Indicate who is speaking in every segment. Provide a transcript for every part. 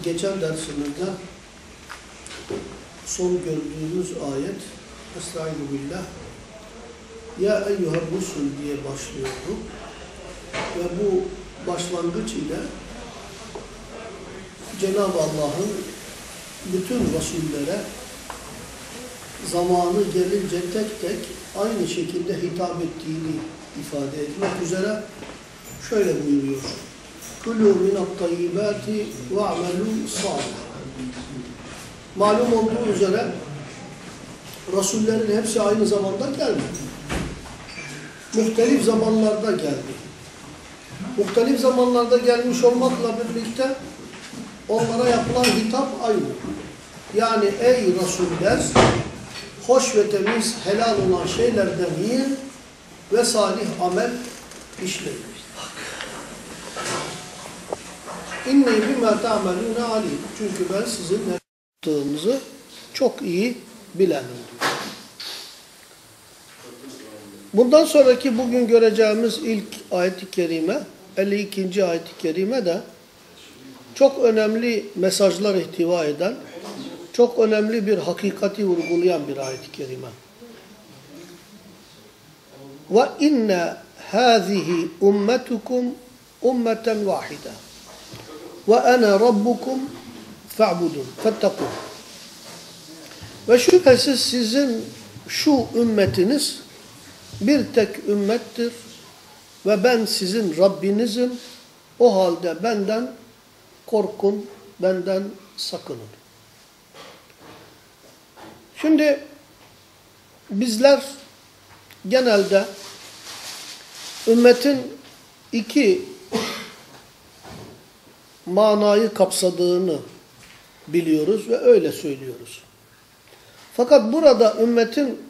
Speaker 1: Geçen dersimizde son gördüğümüz ayet Estaizu billah Ya eyyuhel rusul diye başlıyordu. Ve bu başlangıç ile Cenab-ı Allah'ın bütün Resullere zamanı gelince tek tek aynı şekilde hitap ettiğini ifade etmek üzere şöyle buyuruyor. Kulû minat-tayyibâti ve'amelû sâlih. Malum olduğu üzere Resullerin hepsi aynı zamanda gelmedi. Muhtelif zamanlarda geldi. Muhtelif zamanlarda gelmiş olmakla birlikte onlara yapılan hitap aynı. Yani ey Resuller hoş ve temiz, helal olan şeylerden yiyin ve salih amel işleyin. İnni bima ta'melûne alim. Çünkü ben sizin ne yaptığınızı çok iyi bilenim. Bundan sonraki bugün göreceğimiz ilk ayet-i kerime, 52. ayet-i kerime de çok önemli mesajlar ihtiva eden, çok önemli bir hakikati vurgulayan bir ayet-i kerime. Ve inne hâzihi ummetukum ummeten vahide ve ana rabbukum fa'budun fettekun. Ve şüphesiz sizin şu ümmetiniz bir tek ümmettir ve ben sizin Rabbinizim. O halde benden korkun, benden sakının. Şimdi bizler genelde ümmetin iki manayı kapsadığını biliyoruz ve öyle söylüyoruz. Fakat burada ümmetin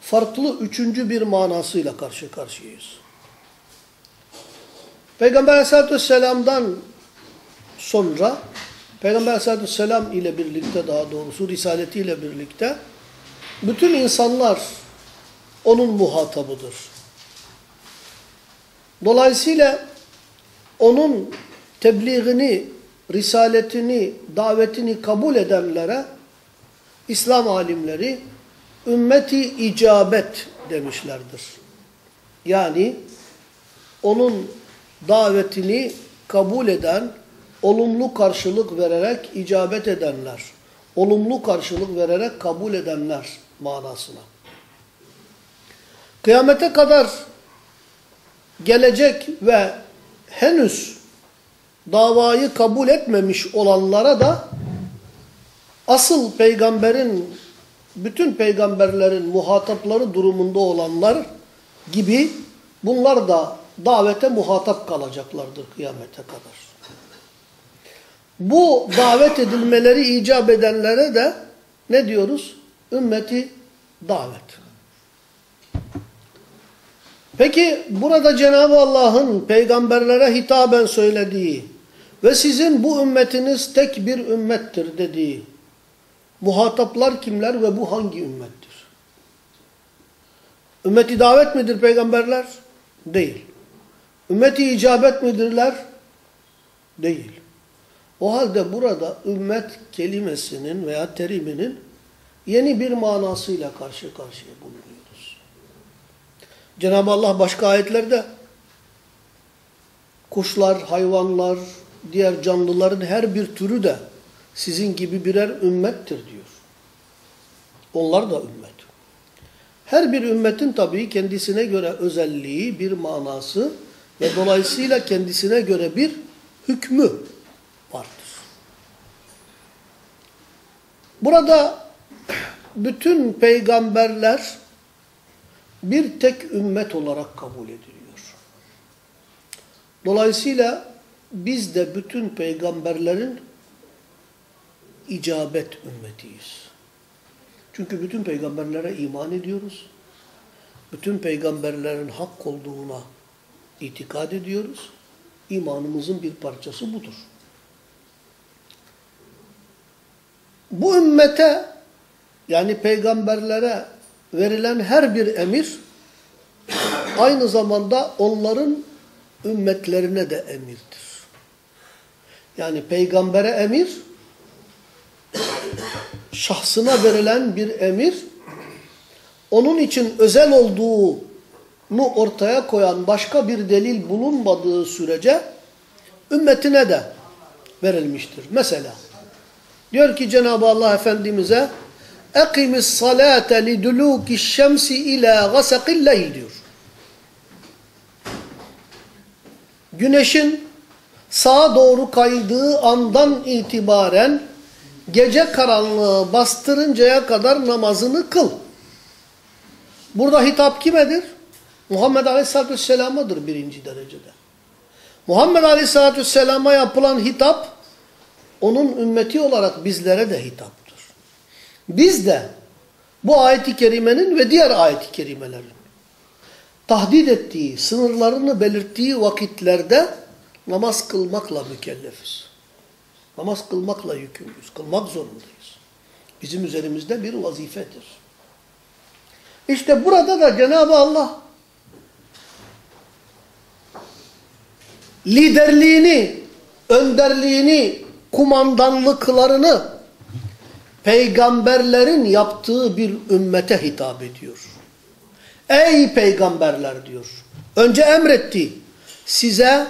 Speaker 1: farklı üçüncü bir manasıyla karşı karşıyayız. Peygamber aleyhissalatü vesselam'dan sonra Peygamber aleyhissalatü vesselam ile birlikte daha doğrusu risaletiyle birlikte bütün insanlar onun muhatabıdır. Dolayısıyla onun tebliğini, risaletini, davetini kabul edenlere İslam alimleri ümmeti icabet demişlerdir. Yani onun davetini kabul eden, olumlu karşılık vererek icabet edenler, olumlu karşılık vererek kabul edenler manasına. Kıyamete kadar gelecek ve henüz davayı kabul etmemiş olanlara da asıl peygamberin, bütün peygamberlerin muhatapları durumunda olanlar gibi bunlar da davete muhatap kalacaklardır kıyamete kadar. Bu davet edilmeleri icap edenlere de ne diyoruz? Ümmeti davet. Peki burada Cenab-ı Allah'ın peygamberlere hitaben söylediği ve sizin bu ümmetiniz tek bir ümmettir dediği muhataplar kimler ve bu hangi ümmettir? Ümmeti davet midir peygamberler? Değil. Ümmeti icabet midirler? Değil. O halde burada ümmet kelimesinin veya teriminin yeni bir manasıyla karşı karşıya bulunuyoruz. Cenab-ı Allah başka ayetlerde kuşlar, hayvanlar, diğer canlıların her bir türü de sizin gibi birer ümmettir diyor. Onlar da ümmet. Her bir ümmetin tabii kendisine göre özelliği, bir manası ve dolayısıyla kendisine göre bir hükmü vardır. Burada bütün peygamberler bir tek ümmet olarak kabul ediliyor. Dolayısıyla biz de bütün peygamberlerin icabet ümmetiyiz. Çünkü bütün peygamberlere iman ediyoruz. Bütün peygamberlerin hak olduğuna itikad ediyoruz. İmanımızın bir parçası budur. bu ümmete yani peygamberlere verilen her bir emir aynı zamanda onların ümmetlerine de emirdir. Yani peygambere emir şahsına verilen bir emir onun için özel olduğunu ortaya koyan başka bir delil bulunmadığı sürece ümmetine de verilmiştir. Mesela diyor ki Cenab-ı Allah Efendimiz'e اَقِمِ الصَّلَاةَ لِدُلُوكِ الشَّمْسِ اِلَى غَسَقِ اللَّيْلِ diyor. Güneşin sağa doğru kaydığı andan itibaren gece karanlığı bastırıncaya kadar namazını kıl. Burada hitap kimedir? Muhammed Aleyhisselatü Vesselam'adır birinci derecede. Muhammed Aleyhisselatü Vesselam'a yapılan hitap, onun ümmeti olarak bizlere de hitaptır. Biz de bu ayet-i kerimenin ve diğer ayet-i kerimelerin tahdid ettiği, sınırlarını belirttiği vakitlerde namaz kılmakla mükellefiz. Namaz kılmakla yükümlüyüz. Kılmak zorundayız. Bizim üzerimizde bir vazifedir. İşte burada da Cenab-ı Allah liderliğini, önderliğini, kumandanlıklarını peygamberlerin yaptığı bir ümmete hitap ediyor. Ey peygamberler diyor. Önce emretti. Size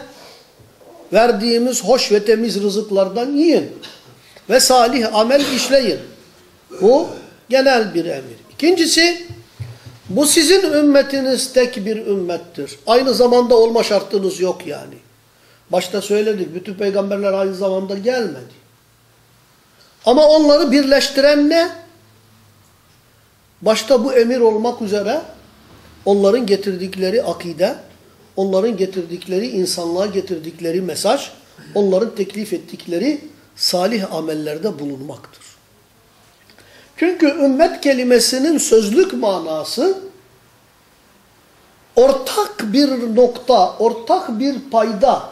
Speaker 1: verdiğimiz hoş ve temiz rızıklardan yiyin. Ve salih amel işleyin. Bu genel bir emir. İkincisi, bu sizin ümmetiniz tek bir ümmettir. Aynı zamanda olma şartınız yok yani. Başta söyledik, bütün peygamberler aynı zamanda gelmedi. Ama onları birleştiren ne? Başta bu emir olmak üzere onların getirdikleri akide, onların getirdikleri insanlığa getirdikleri mesaj, onların teklif ettikleri salih amellerde bulunmaktır. Çünkü ümmet kelimesinin sözlük manası ortak bir nokta, ortak bir payda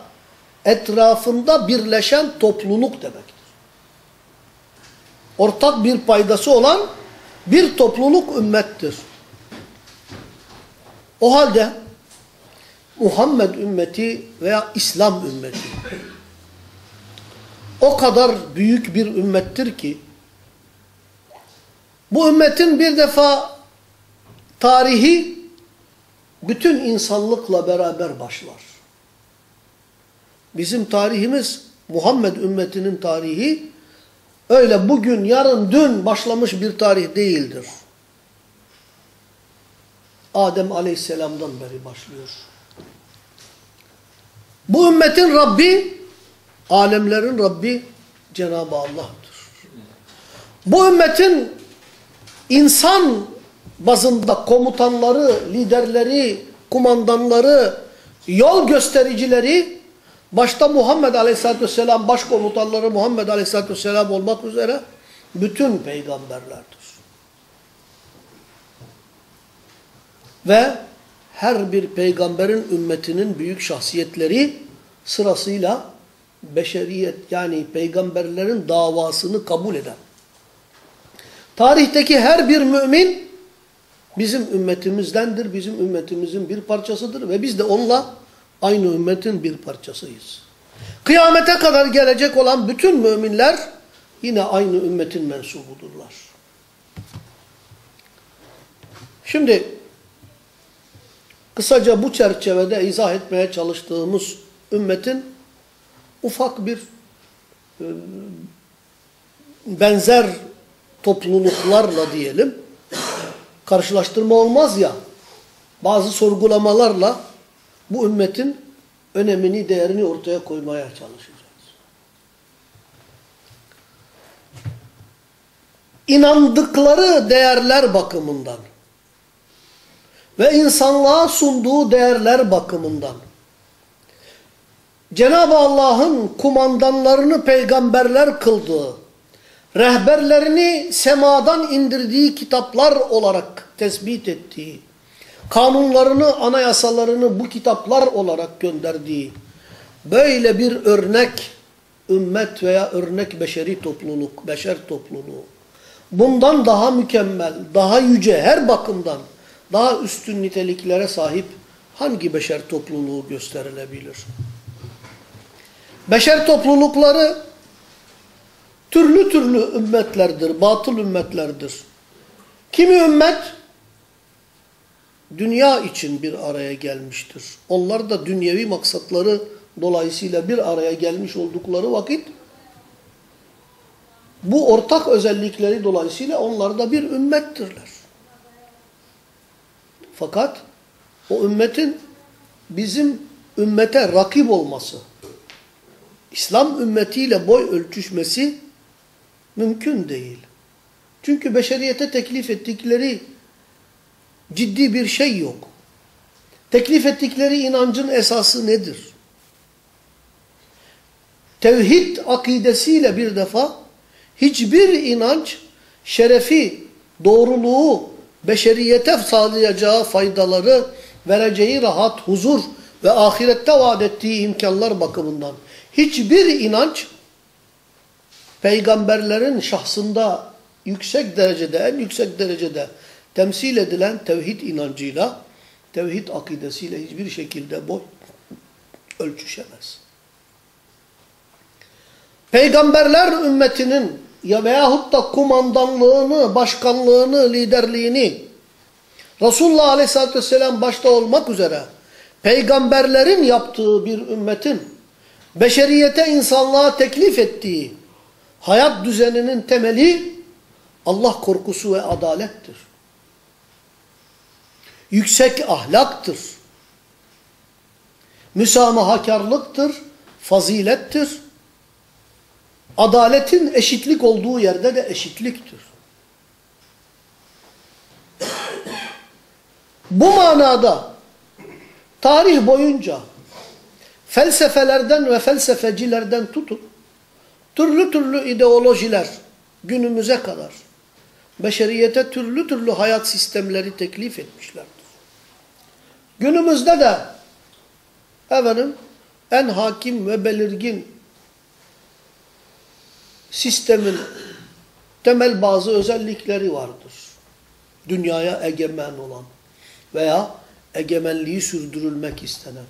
Speaker 1: etrafında birleşen topluluk demektir. Ortak bir paydası olan bir topluluk ümmettir. O halde Muhammed ümmeti veya İslam ümmeti o kadar büyük bir ümmettir ki bu ümmetin bir defa tarihi bütün insanlıkla beraber başlar. Bizim tarihimiz Muhammed ümmetinin tarihi öyle bugün, yarın, dün başlamış bir tarih değildir. Adem aleyhisselamdan beri başlıyor. Bu ümmetin Rabbi, alemlerin Rabbi Cenab-ı Allah'tır. Bu ümmetin insan bazında komutanları, liderleri, kumandanları, yol göstericileri, başta Muhammed Aleyhisselatü Vesselam, başkomutanları Muhammed Aleyhisselatü Vesselam olmak üzere bütün peygamberlerdir. Ve her bir peygamberin ümmetinin büyük şahsiyetleri sırasıyla beşeriyet yani peygamberlerin davasını kabul eden. Tarihteki her bir mümin bizim ümmetimizdendir, bizim ümmetimizin bir parçasıdır ve biz de onunla aynı ümmetin bir parçasıyız. Kıyamete kadar gelecek olan bütün müminler yine aynı ümmetin mensubudurlar. Şimdi kısaca bu çerçevede izah etmeye çalıştığımız ümmetin ufak bir e, benzer topluluklarla diyelim karşılaştırma olmaz ya bazı sorgulamalarla bu ümmetin önemini, değerini ortaya koymaya çalışacağız. İnandıkları değerler bakımından ve insanlığa sunduğu değerler bakımından Cenab-ı Allah'ın kumandanlarını peygamberler kıldığı, rehberlerini semadan indirdiği kitaplar olarak tespit ettiği, kanunlarını, anayasalarını bu kitaplar olarak gönderdiği, böyle bir örnek ümmet veya örnek beşeri topluluk, beşer topluluğu. Bundan daha mükemmel, daha yüce her bakımdan daha üstün niteliklere sahip hangi beşer topluluğu gösterilebilir? Beşer toplulukları türlü türlü ümmetlerdir, batıl ümmetlerdir. Kimi ümmet dünya için bir araya gelmiştir. Onlar da dünyevi maksatları dolayısıyla bir araya gelmiş oldukları vakit bu ortak özellikleri dolayısıyla onlar da bir ümmettirler. Fakat o ümmetin bizim ümmete rakip olması, İslam ümmetiyle boy ölçüşmesi mümkün değil. Çünkü beşeriyete teklif ettikleri ciddi bir şey yok. Teklif ettikleri inancın esası nedir? Tevhid akidesiyle bir defa hiçbir inanç şerefi, doğruluğu, beşeriyete sağlayacağı faydaları, vereceği rahat, huzur ve ahirette vaat ettiği imkanlar bakımından hiçbir inanç peygamberlerin şahsında yüksek derecede, en yüksek derecede temsil edilen tevhid inancıyla, tevhid akidesiyle hiçbir şekilde boy ölçüşemez. Peygamberler ümmetinin ya veyahut da kumandanlığını, başkanlığını, liderliğini Resulullah Aleyhisselatü Vesselam başta olmak üzere peygamberlerin yaptığı bir ümmetin beşeriyete insanlığa teklif ettiği hayat düzeninin temeli Allah korkusu ve adalettir. Yüksek ahlaktır. Müsamahakarlıktır, fazilettir. Adaletin eşitlik olduğu yerde de eşitliktir. Bu manada tarih boyunca felsefelerden ve felsefecilerden tutun türlü türlü ideolojiler günümüze kadar beşeriyete türlü türlü hayat sistemleri teklif etmişlerdir. Günümüzde de efendim en hakim ve belirgin sistemin temel bazı özellikleri vardır. Dünyaya egemen olan veya egemenliği sürdürülmek istenen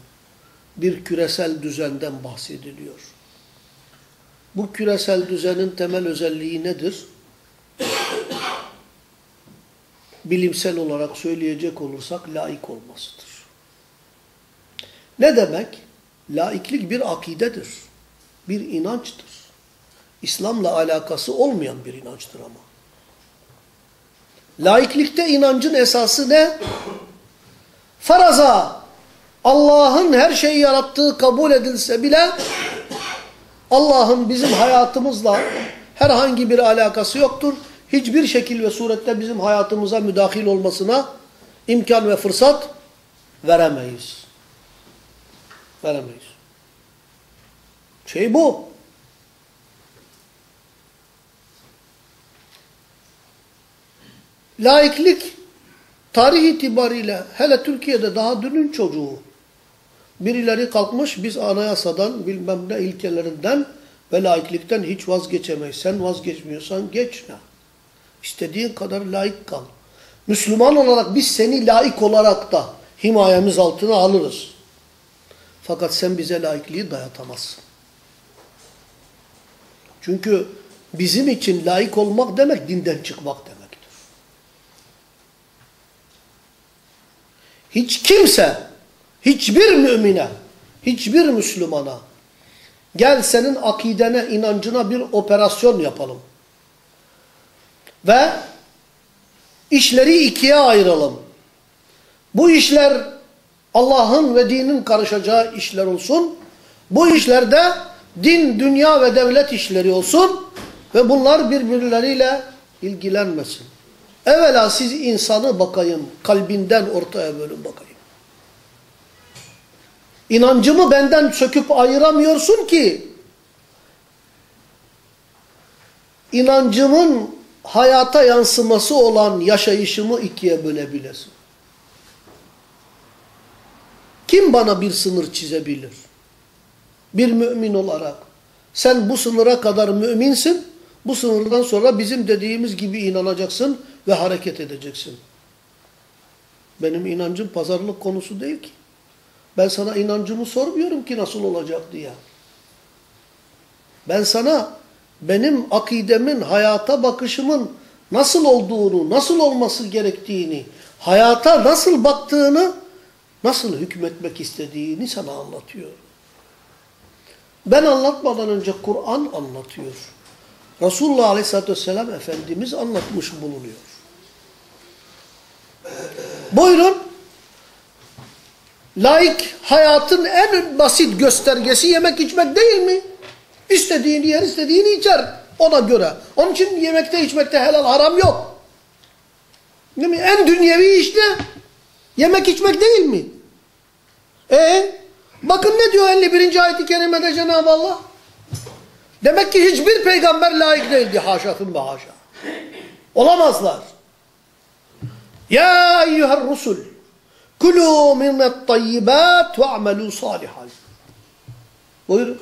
Speaker 1: bir küresel düzenden bahsediliyor. Bu küresel düzenin temel özelliği nedir? Bilimsel olarak söyleyecek olursak laik olmasıdır. Ne demek? Laiklik bir akidedir. Bir inançtır. İslam'la alakası olmayan bir inançtır ama. Laiklikte inancın esası ne? Faraza Allah'ın her şeyi yarattığı kabul edilse bile Allah'ın bizim hayatımızla herhangi bir alakası yoktur. Hiçbir şekil ve surette bizim hayatımıza müdahil olmasına imkan ve fırsat veremeyiz. Veremeyiz. Şey bu. Laiklik tarih itibariyle hele Türkiye'de daha dünün çocuğu. Birileri kalkmış biz anayasadan bilmem ne ilkelerinden ve laiklikten hiç vazgeçemeyiz. Sen vazgeçmiyorsan geç ne? İstediğin kadar laik kal. Müslüman olarak biz seni laik olarak da himayemiz altına alırız. Fakat sen bize laikliği dayatamazsın. Çünkü bizim için laik olmak demek dinden çıkmak demektir. Hiç kimse, hiçbir mümine, hiçbir Müslümana gel senin akidene, inancına bir operasyon yapalım. Ve işleri ikiye ayıralım. Bu işler Allah'ın ve dinin karışacağı işler olsun. Bu işlerde din, dünya ve devlet işleri olsun. Ve bunlar birbirleriyle ilgilenmesin. Evvela siz insanı bakayım, kalbinden ortaya bölün bakayım. İnancımı benden söküp ayıramıyorsun ki, inancımın hayata yansıması olan yaşayışımı ikiye bölebilesin. Kim bana bir sınır çizebilir? Bir mümin olarak Sen bu sınıra kadar müminsin. Bu sınırdan sonra bizim dediğimiz gibi inanacaksın ve hareket edeceksin. Benim inancım pazarlık konusu değil ki. Ben sana inancımı sormuyorum ki nasıl olacak diye. Ben sana benim akidemin, hayata bakışımın nasıl olduğunu, nasıl olması gerektiğini, hayata nasıl baktığını, nasıl hükmetmek istediğini sana anlatıyorum. Ben anlatmadan önce Kur'an anlatıyor. Resulullah Aleyhisselatü Vesselam Efendimiz anlatmış bulunuyor. Buyurun. Laik hayatın en basit göstergesi yemek içmek değil mi? İstediğini yer, istediğini içer ona göre. Onun için yemekte içmekte helal haram yok. Değil mi? En dünyevi işte yemek içmek değil mi? E bakın ne diyor 51. ayet-i kerimede Cenab-ı Allah? Demek ki hiçbir peygamber layık değildi haşatın ve haşa. Olamazlar. Ya eyyüher rusul kulû minnet tayyibat ve amelû salihan. Buyurun.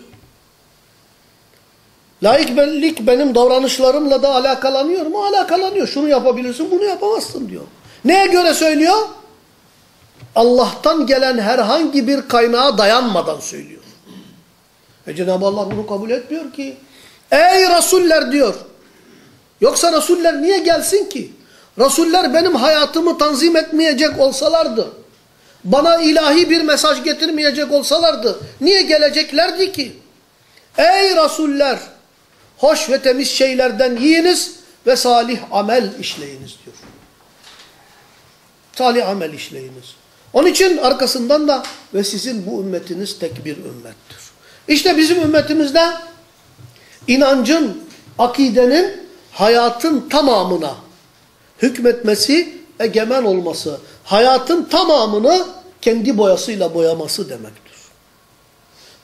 Speaker 1: Laiklik benim davranışlarımla da alakalanıyor mu? Alakalanıyor. Şunu yapabilirsin, bunu yapamazsın diyor. Neye göre söylüyor? Allah'tan gelen herhangi bir kaynağa dayanmadan söylüyor. E Cenab-ı Allah bunu kabul etmiyor ki. Ey Resuller diyor. Yoksa Resuller niye gelsin ki? Resuller benim hayatımı tanzim etmeyecek olsalardı, bana ilahi bir mesaj getirmeyecek olsalardı, niye geleceklerdi ki? Ey Resuller! Hoş ve temiz şeylerden yiyiniz ve salih amel işleyiniz diyor. Salih amel işleyiniz. Onun için arkasından da ve sizin bu ümmetiniz tek bir ümmettir. İşte bizim ümmetimizde inancın, akidenin hayatın tamamına hükmetmesi, egemen olması, hayatın tamamını kendi boyasıyla boyaması demektir.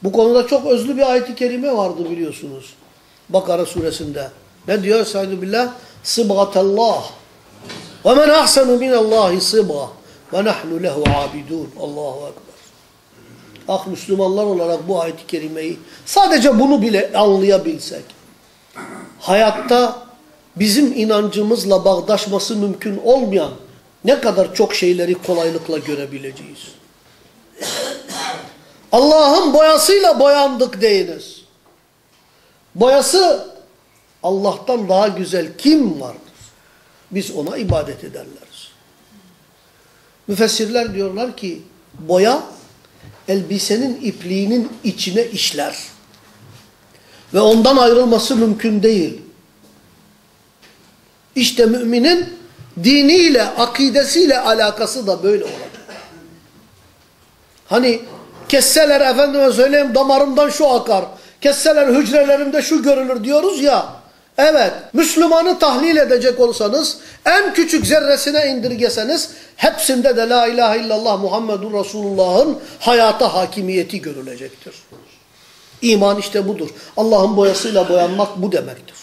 Speaker 1: Bu konuda çok özlü bir ayet-i kerime vardı biliyorsunuz. Bakara suresinde. Ne diyor? Estaizu billah. Sıbgatallah. Ve men ahsenu minallahi sıbga. Ve nahnu lehu abidun. Allahu Ekber. Ah Müslümanlar olarak bu ayet-i kerimeyi sadece bunu bile anlayabilsek. Hayatta bizim inancımızla bağdaşması mümkün olmayan ne kadar çok şeyleri kolaylıkla görebileceğiz. Allah'ın boyasıyla boyandık deyiniz. Boyası Allah'tan daha güzel kim vardır? Biz ona ibadet ederleriz. Müfessirler diyorlar ki boya elbisenin ipliğinin içine işler. Ve ondan ayrılması mümkün değil. İşte müminin diniyle, akidesiyle alakası da böyle olacak. Hani kesseler efendime söyleyeyim damarımdan şu akar, kesseler hücrelerimde şu görülür diyoruz ya. Evet, Müslümanı tahlil edecek olsanız, en küçük zerresine indirgeseniz, hepsinde de la ilahe illallah Muhammedun Resulullah'ın hayata hakimiyeti görülecektir. İman işte budur. Allah'ın boyasıyla boyanmak bu demektir.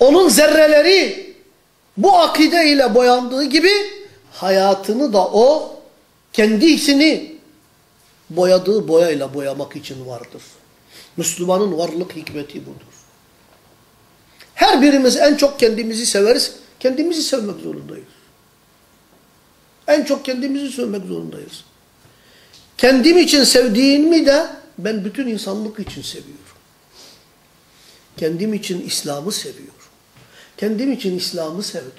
Speaker 1: Onun zerreleri bu akide ile boyandığı gibi hayatını da o kendisini boyadığı boyayla boyamak için vardır. Müslümanın varlık hikmeti budur. Her birimiz en çok kendimizi severiz. Kendimizi sevmek zorundayız. En çok kendimizi sevmek zorundayız. Kendim için sevdiğimi de ben bütün insanlık için seviyorum. Kendim için İslam'ı seviyorum. Kendim için İslam'ı sevdim.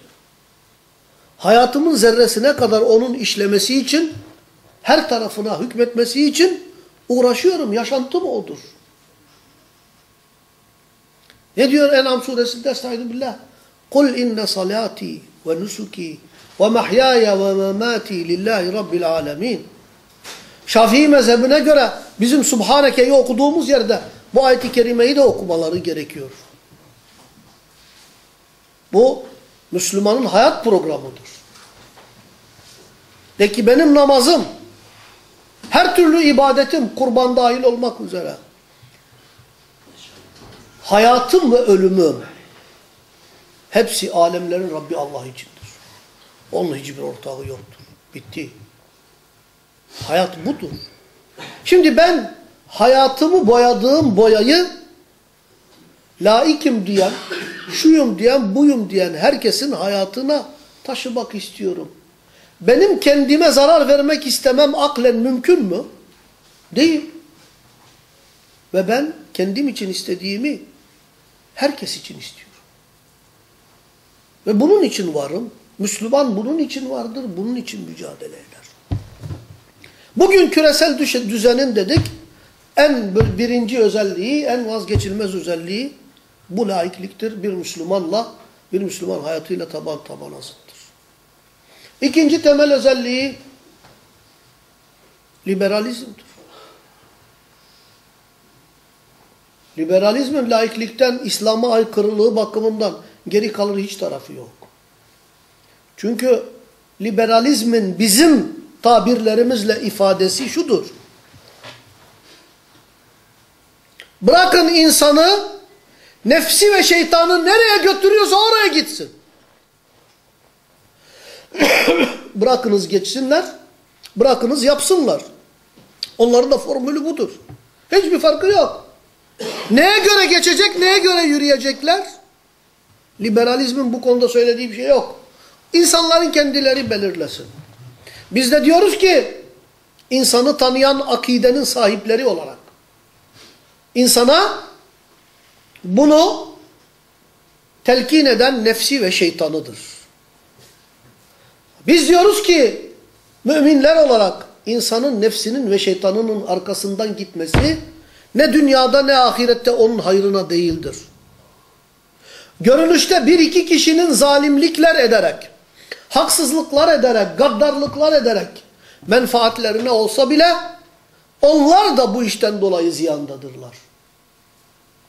Speaker 1: Hayatımın zerresine kadar onun işlemesi için, her tarafına hükmetmesi için uğraşıyorum. Yaşantım odur. Ne diyor En'am suresinde? Estaizu billah. Ve nusuki ve mahyaya ve memati lillahi rabbil alemin. Şafii mezhebine göre bizim Subhaneke'yi okuduğumuz yerde bu ayet-i kerimeyi de okumaları gerekiyor. Bu Müslümanın hayat programıdır. De ki benim namazım, her türlü ibadetim kurban dahil olmak üzere, hayatım ve ölümüm, hepsi alemlerin Rabbi Allah içindir. Onun hiçbir ortağı yoktur. Bitti. Hayat budur. Şimdi ben hayatımı boyadığım boyayı laikim diyen, şuyum diyen, buyum diyen herkesin hayatına taşımak istiyorum. Benim kendime zarar vermek istemem aklen mümkün mü? Değil. Ve ben kendim için istediğimi herkes için istiyorum. Ve bunun için varım. Müslüman bunun için vardır, bunun için mücadele eder. Bugün küresel düzenin dedik, en birinci özelliği, en vazgeçilmez özelliği bu laikliktir. Bir Müslümanla, bir Müslüman hayatıyla taban tabana zıttır. İkinci temel özelliği liberalizmdir. Liberalizmin laiklikten İslam'a aykırılığı bakımından geri kalır hiç tarafı yok. Çünkü liberalizmin bizim tabirlerimizle ifadesi şudur. Bırakın insanı nefsi ve şeytanı nereye götürüyorsa oraya gitsin. Bırakınız geçsinler, bırakınız yapsınlar. Onların da formülü budur. Hiçbir farkı yok. Neye göre geçecek, neye göre yürüyecekler? Liberalizmin bu konuda söylediği bir şey yok. İnsanların kendileri belirlesin. Biz de diyoruz ki insanı tanıyan akidenin sahipleri olarak insana bunu telkin eden nefsi ve şeytanıdır. Biz diyoruz ki müminler olarak insanın nefsinin ve şeytanının arkasından gitmesi ne dünyada ne ahirette onun hayrına değildir. Görünüşte bir iki kişinin zalimlikler ederek, haksızlıklar ederek, gaddarlıklar ederek menfaatlerine olsa bile onlar da bu işten dolayı ziyandadırlar.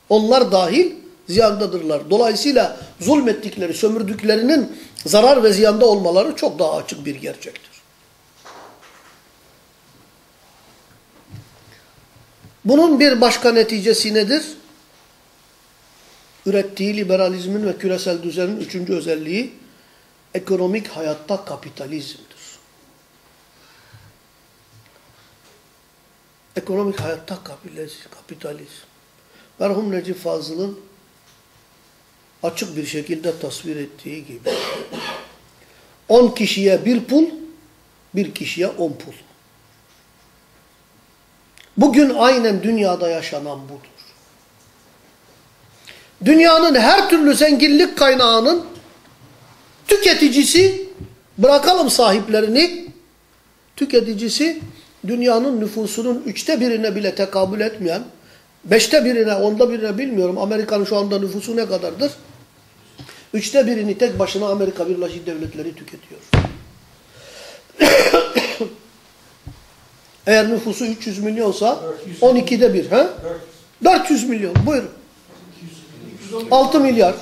Speaker 1: Onlar dahil ziyandadırlar. Dolayısıyla zulmettikleri, sömürdüklerinin zarar ve ziyanda olmaları çok daha açık bir gerçektir. Bunun bir başka neticesi nedir? Ürettiği liberalizmin ve küresel düzenin üçüncü özelliği ekonomik hayatta kapitalizmdir. Ekonomik hayatta kapitalizm. Merhum Necip Fazıl'ın açık bir şekilde tasvir ettiği gibi. On kişiye bir pul, bir kişiye on pul. Bugün aynen dünyada yaşanan budur. Dünyanın her türlü zenginlik kaynağının tüketicisi, bırakalım sahiplerini, tüketicisi dünyanın nüfusunun üçte birine bile tekabül etmeyen, beşte birine, onda birine bilmiyorum Amerika'nın şu anda nüfusu ne kadardır? Üçte birini tek başına Amerika Birleşik Devletleri tüketiyor. Eğer nüfusu 300 milyonsa 12'de bir. He? 400 milyon. Buyurun. 6 milyar.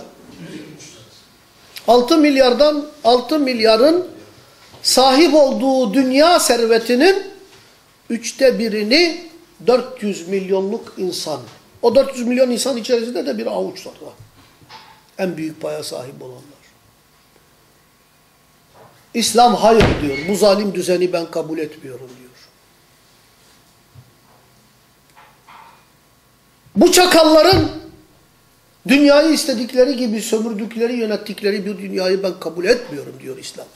Speaker 1: 6 milyardan 6 milyarın sahip olduğu dünya servetinin üçte birini 400 milyonluk insan. O 400 milyon insan içerisinde de bir avuç var. En büyük paya sahip olanlar. İslam hayır diyor. Bu zalim düzeni ben kabul etmiyorum diyor. Bu çakalların dünyayı istedikleri gibi sömürdükleri, yönettikleri bir dünyayı ben kabul etmiyorum diyor İslam.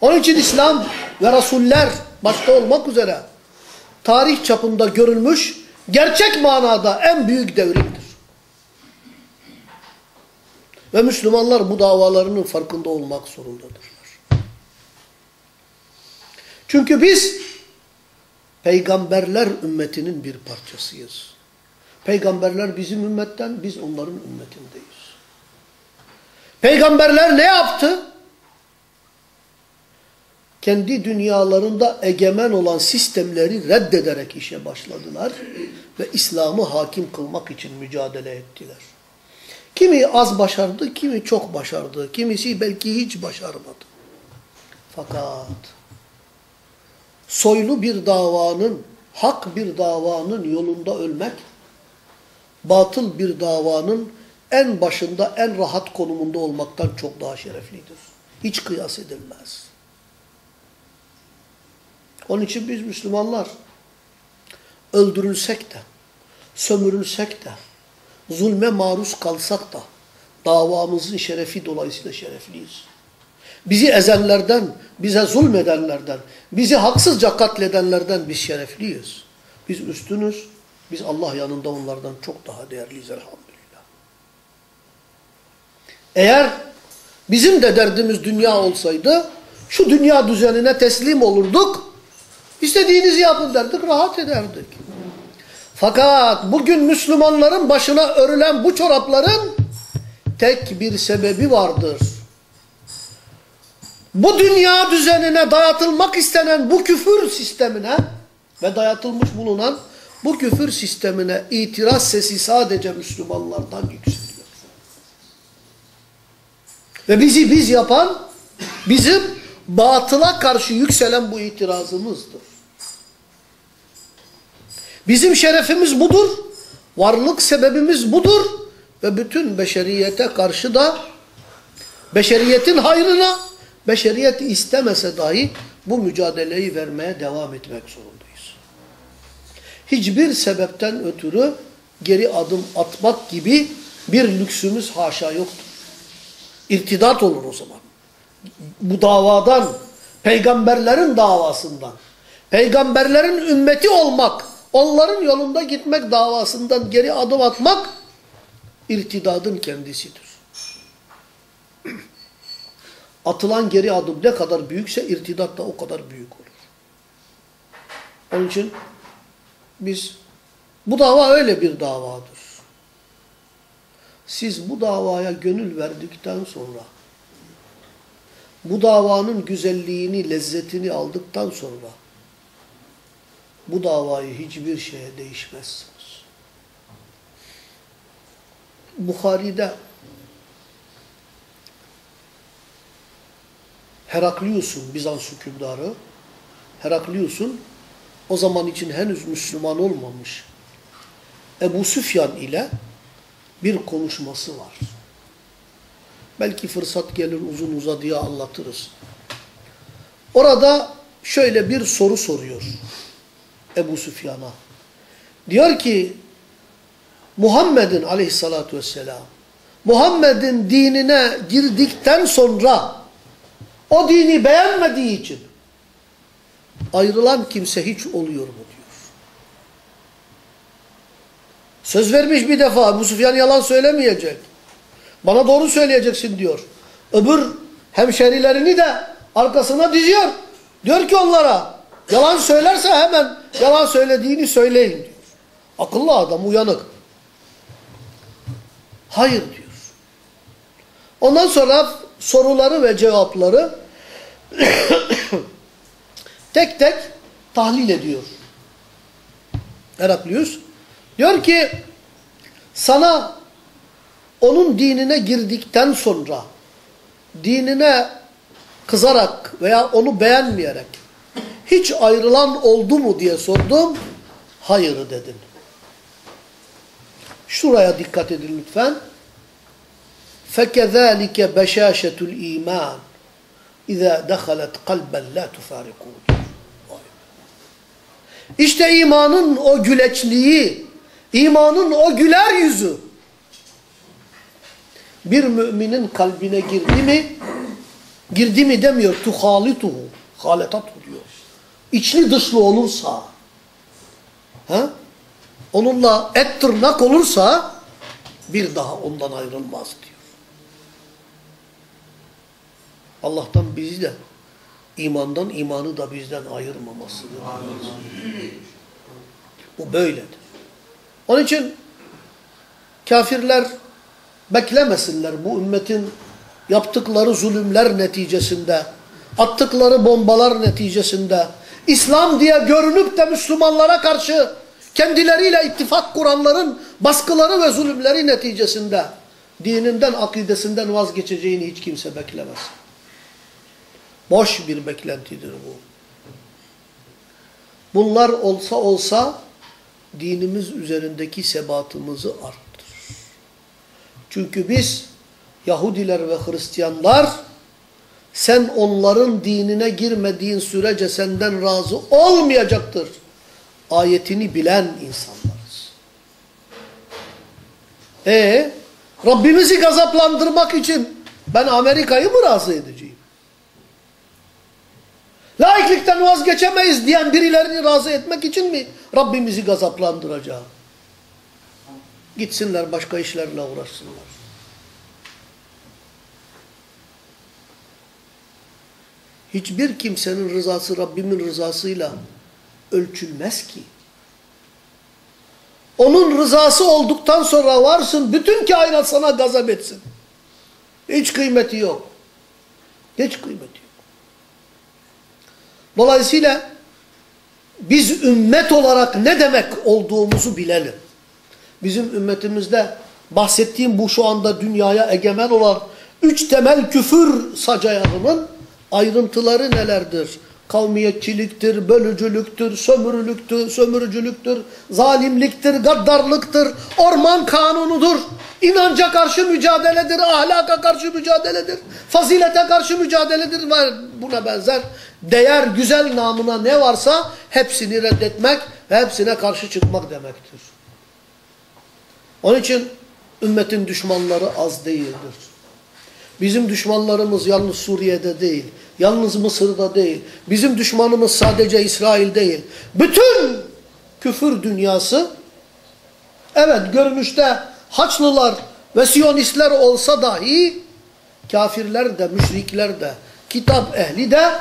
Speaker 1: Onun için İslam ve Resuller başta olmak üzere tarih çapında görülmüş gerçek manada en büyük devrimdir. Ve Müslümanlar bu davalarının farkında olmak zorundadırlar. Çünkü biz peygamberler ümmetinin bir parçasıyız. Peygamberler bizim ümmetten, biz onların ümmetindeyiz. Peygamberler ne yaptı? Kendi dünyalarında egemen olan sistemleri reddederek işe başladılar ve İslam'ı hakim kılmak için mücadele ettiler. Kimi az başardı, kimi çok başardı, kimisi belki hiç başarmadı. Fakat soylu bir davanın, hak bir davanın yolunda ölmek batıl bir davanın en başında, en rahat konumunda olmaktan çok daha şereflidir. Hiç kıyas edilmez. Onun için biz Müslümanlar öldürülsek de, sömürülsek de, zulme maruz kalsak da davamızın şerefi dolayısıyla şerefliyiz. Bizi ezenlerden, bize zulmedenlerden, bizi haksızca katledenlerden biz şerefliyiz. Biz üstünüz, biz Allah yanında onlardan çok daha değerliyiz elhamdülillah. Eğer bizim de derdimiz dünya olsaydı, şu dünya düzenine teslim olurduk, istediğinizi yapın derdik, rahat ederdik. Fakat bugün Müslümanların başına örülen bu çorapların tek bir sebebi vardır. Bu dünya düzenine dayatılmak istenen bu küfür sistemine ve dayatılmış bulunan bu küfür sistemine itiraz sesi sadece Müslümanlardan yükseliyor. Ve bizi biz yapan bizim batıla karşı yükselen bu itirazımızdır. Bizim şerefimiz budur. Varlık sebebimiz budur. Ve bütün beşeriyete karşı da beşeriyetin hayrına beşeriyet istemese dahi bu mücadeleyi vermeye devam etmek zorundayız. Hiçbir sebepten ötürü geri adım atmak gibi bir lüksümüz haşa yoktur. İrtidat olur o zaman. Bu davadan, peygamberlerin davasından, peygamberlerin ümmeti olmak, onların yolunda gitmek davasından geri adım atmak irtidadın kendisidir. Atılan geri adım ne kadar büyükse irtidat da o kadar büyük olur. Onun için biz bu dava öyle bir davadır. Siz bu davaya gönül verdikten sonra bu davanın güzelliğini, lezzetini aldıktan sonra bu davayı hiçbir şeye değişmezsiniz. Bukhari'de Heraklius'un Bizans hükümdarı Heraklius'un o zaman için henüz Müslüman olmamış Ebu Süfyan ile bir konuşması var. Belki fırsat gelir uzun uzadıya anlatırız. Orada şöyle bir soru soruyor Ebu Süfyan'a. Diyor ki Muhammed'in aleyhissalatü vesselam Muhammed'in dinine girdikten sonra o dini beğenmediği için ayrılan kimse hiç oluyor mu diyor. Söz vermiş bir defa Ebu Süfyan yalan söylemeyecek. Bana doğru söyleyeceksin diyor. Öbür hemşerilerini de arkasına diziyor. Diyor ki onlara yalan söylerse hemen yalan söylediğini söyleyin diyor. Akıllı adam uyanık. Hayır diyor. Ondan sonra soruları ve cevapları tek tek tahlil ediyor. Heraklius diyor ki sana onun dinine girdikten sonra dinine kızarak veya onu beğenmeyerek hiç ayrılan oldu mu diye sordum. Hayır dedin. Şuraya dikkat edin lütfen. فَكَذَٰلِكَ بَشَاشَةُ الْا۪يمَانِ اِذَا دَخَلَتْ قَلْبًا لَا تُفَارِقُونَ İşte imanın o güleçliği, imanın o güler yüzü bir müminin kalbine girdi mi, girdi mi demiyor, tuhalituhu, haletatuhu diyor. İçli dışlı olursa, ha? onunla et tırnak olursa bir daha ondan ayrılmaz diyor. Allah'tan bizi de imandan imanı da bizden ayırmamasıdır. Bu böyledir. Onun için kafirler beklemesinler bu ümmetin yaptıkları zulümler neticesinde, attıkları bombalar neticesinde, İslam diye görünüp de Müslümanlara karşı kendileriyle ittifak kuranların baskıları ve zulümleri neticesinde dininden, akidesinden vazgeçeceğini hiç kimse beklemez. Boş bir beklentidir bu. Bunlar olsa olsa dinimiz üzerindeki sebatımızı arttırır. Çünkü biz Yahudiler ve Hristiyanlar sen onların dinine girmediğin sürece senden razı olmayacaktır. ayetini bilen insanlarız. E Rabbimizi gazaplandırmak için ben Amerika'yı mı razı edeceğim? Laiklikten vazgeçemeyiz diyen birilerini razı etmek için mi Rabbimizi gazaplandıracağım? Gitsinler başka işlerle uğraşsınlar. Hiçbir kimsenin rızası Rabbimin rızasıyla ölçülmez ki. Onun rızası olduktan sonra varsın bütün kainat sana gazap etsin. Hiç kıymeti yok. Hiç kıymeti yok. Dolayısıyla biz ümmet olarak ne demek olduğumuzu bilelim. Bizim ümmetimizde bahsettiğim bu şu anda dünyaya egemen olan üç temel küfür sacayağının ayrıntıları nelerdir? Kavmiyetçiliktir, bölücülüktür, sömürülüktür, sömürücülüktür, zalimliktir, gaddarlıktır, orman kanunudur, inanca karşı mücadeledir, ahlaka karşı mücadeledir, fazilete karşı mücadeledir ve buna benzer değer, güzel namına ne varsa hepsini reddetmek ve hepsine karşı çıkmak demektir. Onun için ümmetin düşmanları az değildir. Bizim düşmanlarımız yalnız Suriye'de değil, yalnız Mısır'da değil. Bizim düşmanımız sadece İsrail değil. Bütün küfür dünyası, evet görünüşte Haçlılar ve Siyonistler olsa dahi, kafirler de, müşrikler de, kitap ehli de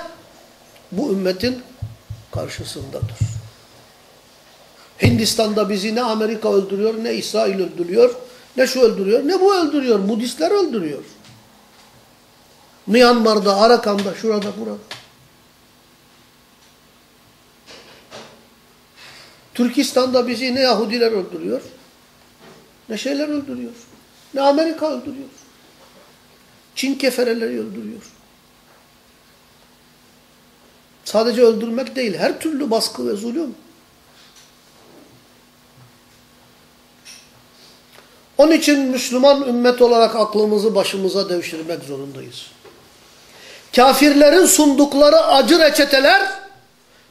Speaker 1: bu ümmetin karşısındadır. Hindistan'da bizi ne Amerika öldürüyor, ne İsrail öldürüyor, ne şu öldürüyor, ne bu öldürüyor. Budistler öldürüyor. Myanmar'da, Arakan'da, şurada, burada. Türkistan'da bizi ne Yahudiler öldürüyor, ne şeyler öldürüyor, ne Amerika öldürüyor. Çin kefereleri öldürüyor. Sadece öldürmek değil, her türlü baskı ve zulüm. Onun için Müslüman ümmet olarak aklımızı başımıza devşirmek zorundayız. Kafirlerin sundukları acı reçeteler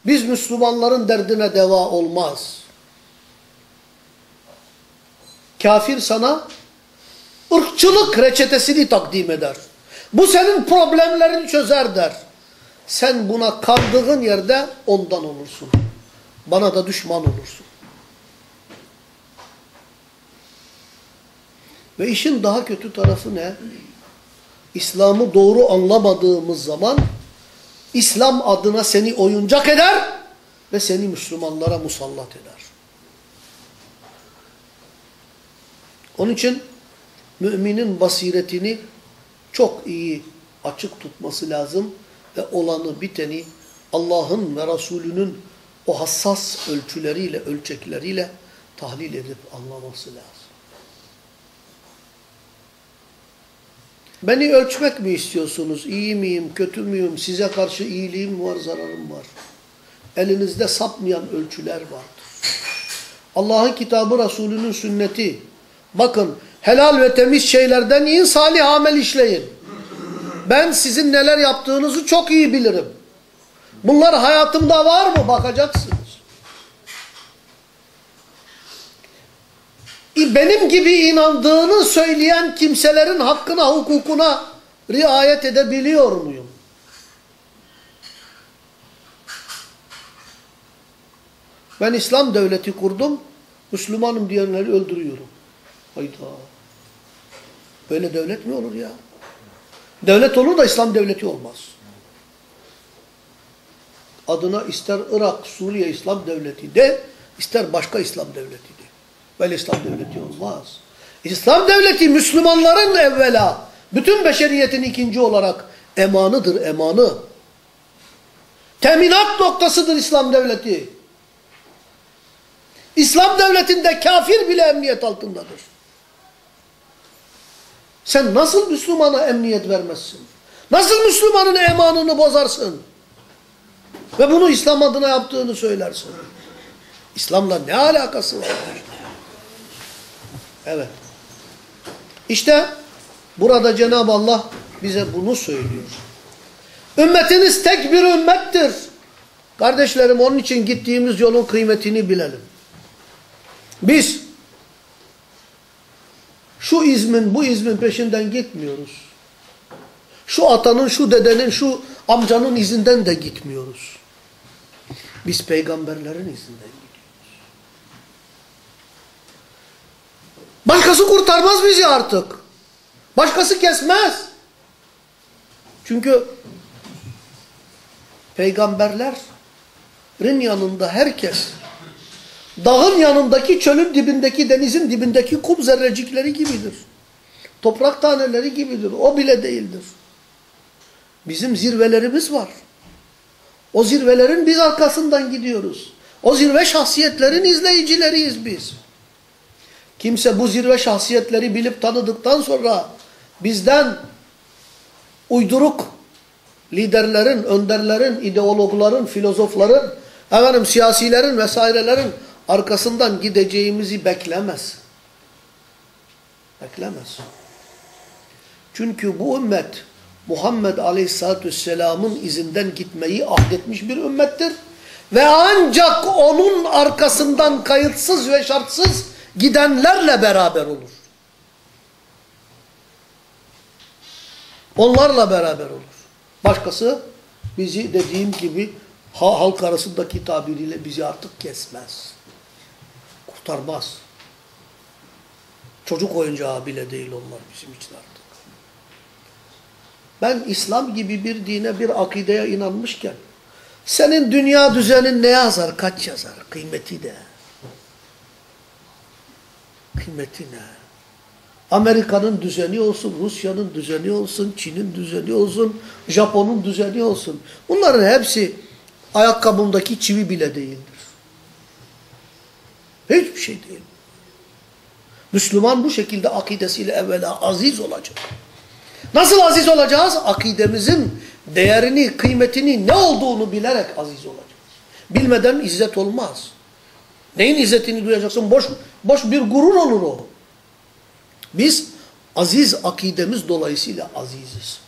Speaker 1: biz Müslümanların derdine deva olmaz. Kafir sana ırkçılık reçetesini takdim eder. Bu senin problemlerini çözer der. Sen buna kandığın yerde ondan olursun. Bana da düşman olursun. Ve işin daha kötü tarafı ne? İslam'ı doğru anlamadığımız zaman İslam adına seni oyuncak eder ve seni Müslümanlara musallat eder. Onun için müminin basiretini çok iyi açık tutması lazım ve olanı biteni Allah'ın ve Resulünün o hassas ölçüleriyle, ölçekleriyle tahlil edip anlaması lazım. Beni ölçmek mi istiyorsunuz? İyi miyim, kötü müyüm? Size karşı iyiliğim var, zararım var. Elinizde sapmayan ölçüler vardır. Allah'ın kitabı, Resulünün sünneti. Bakın, helal ve temiz şeylerden iyi salih amel işleyin. Ben sizin neler yaptığınızı çok iyi bilirim. Bunlar hayatımda var mı? Bakacaksınız. Benim gibi inandığını söyleyen kimselerin hakkına, hukukuna riayet edebiliyor muyum? Ben İslam devleti kurdum, Müslümanım diyenleri öldürüyorum. Hayda. Böyle devlet mi olur ya? Devlet olur da İslam devleti olmaz. Adına ister Irak, Suriye İslam devleti de, ister başka İslam devleti de. Böyle İslam devleti olmaz. İslam devleti Müslümanların evvela, bütün beşeriyetin ikinci olarak emanıdır, emanı. Teminat noktasıdır İslam devleti. İslam devletinde kafir bile emniyet altındadır. Sen nasıl Müslümana emniyet vermezsin? Nasıl Müslümanın emanını bozarsın? Ve bunu İslam adına yaptığını söylersin. İslam'la ne alakası var? Evet. İşte burada Cenab-ı Allah bize bunu söylüyor. Ümmetiniz tek bir ümmettir. Kardeşlerim onun için gittiğimiz yolun kıymetini bilelim. Biz şu izmin bu izmin peşinden gitmiyoruz. Şu atanın, şu dedenin, şu amcanın izinden de gitmiyoruz. Biz peygamberlerin izinden gidiyoruz. Başkası kurtarmaz bizi artık. Başkası kesmez. Çünkü peygamberlerin yanında herkes dağın yanındaki çölün dibindeki denizin dibindeki kum zerrecikleri gibidir. Toprak taneleri gibidir. O bile değildir. Bizim zirvelerimiz var. O zirvelerin biz arkasından gidiyoruz. O zirve şahsiyetlerin izleyicileriyiz biz. Kimse bu zirve şahsiyetleri bilip tanıdıktan sonra bizden uyduruk liderlerin, önderlerin, ideologların, filozofların, efendim siyasilerin vesairelerin arkasından gideceğimizi beklemez. Beklemez. Çünkü bu ümmet Muhammed Aleyhisselatü Vesselam'ın izinden gitmeyi ahdetmiş bir ümmettir. Ve ancak onun arkasından kayıtsız ve şartsız gidenlerle beraber olur. Onlarla beraber olur. Başkası bizi dediğim gibi halk arasındaki tabiriyle bizi artık kesmez. Kurtarmaz. Çocuk oyuncağı bile değil onlar bizim için artık. Ben İslam gibi bir dine, bir akideye inanmışken senin dünya düzenin ne yazar, kaç yazar, kıymeti de. Kıymeti ne? Amerika'nın düzeni olsun, Rusya'nın düzeni olsun, Çin'in düzeni olsun, Japon'un düzeni olsun. Bunların hepsi ayakkabımdaki çivi bile değildir. Hiçbir şey değil. Müslüman bu şekilde akidesiyle evvela aziz olacak. Nasıl aziz olacağız? Akidemizin değerini, kıymetini ne olduğunu bilerek aziz olacağız. Bilmeden izzet olmaz. Neyin izzetini duyacaksın? Boş, boş bir gurur olur o. Biz aziz akidemiz dolayısıyla aziziz.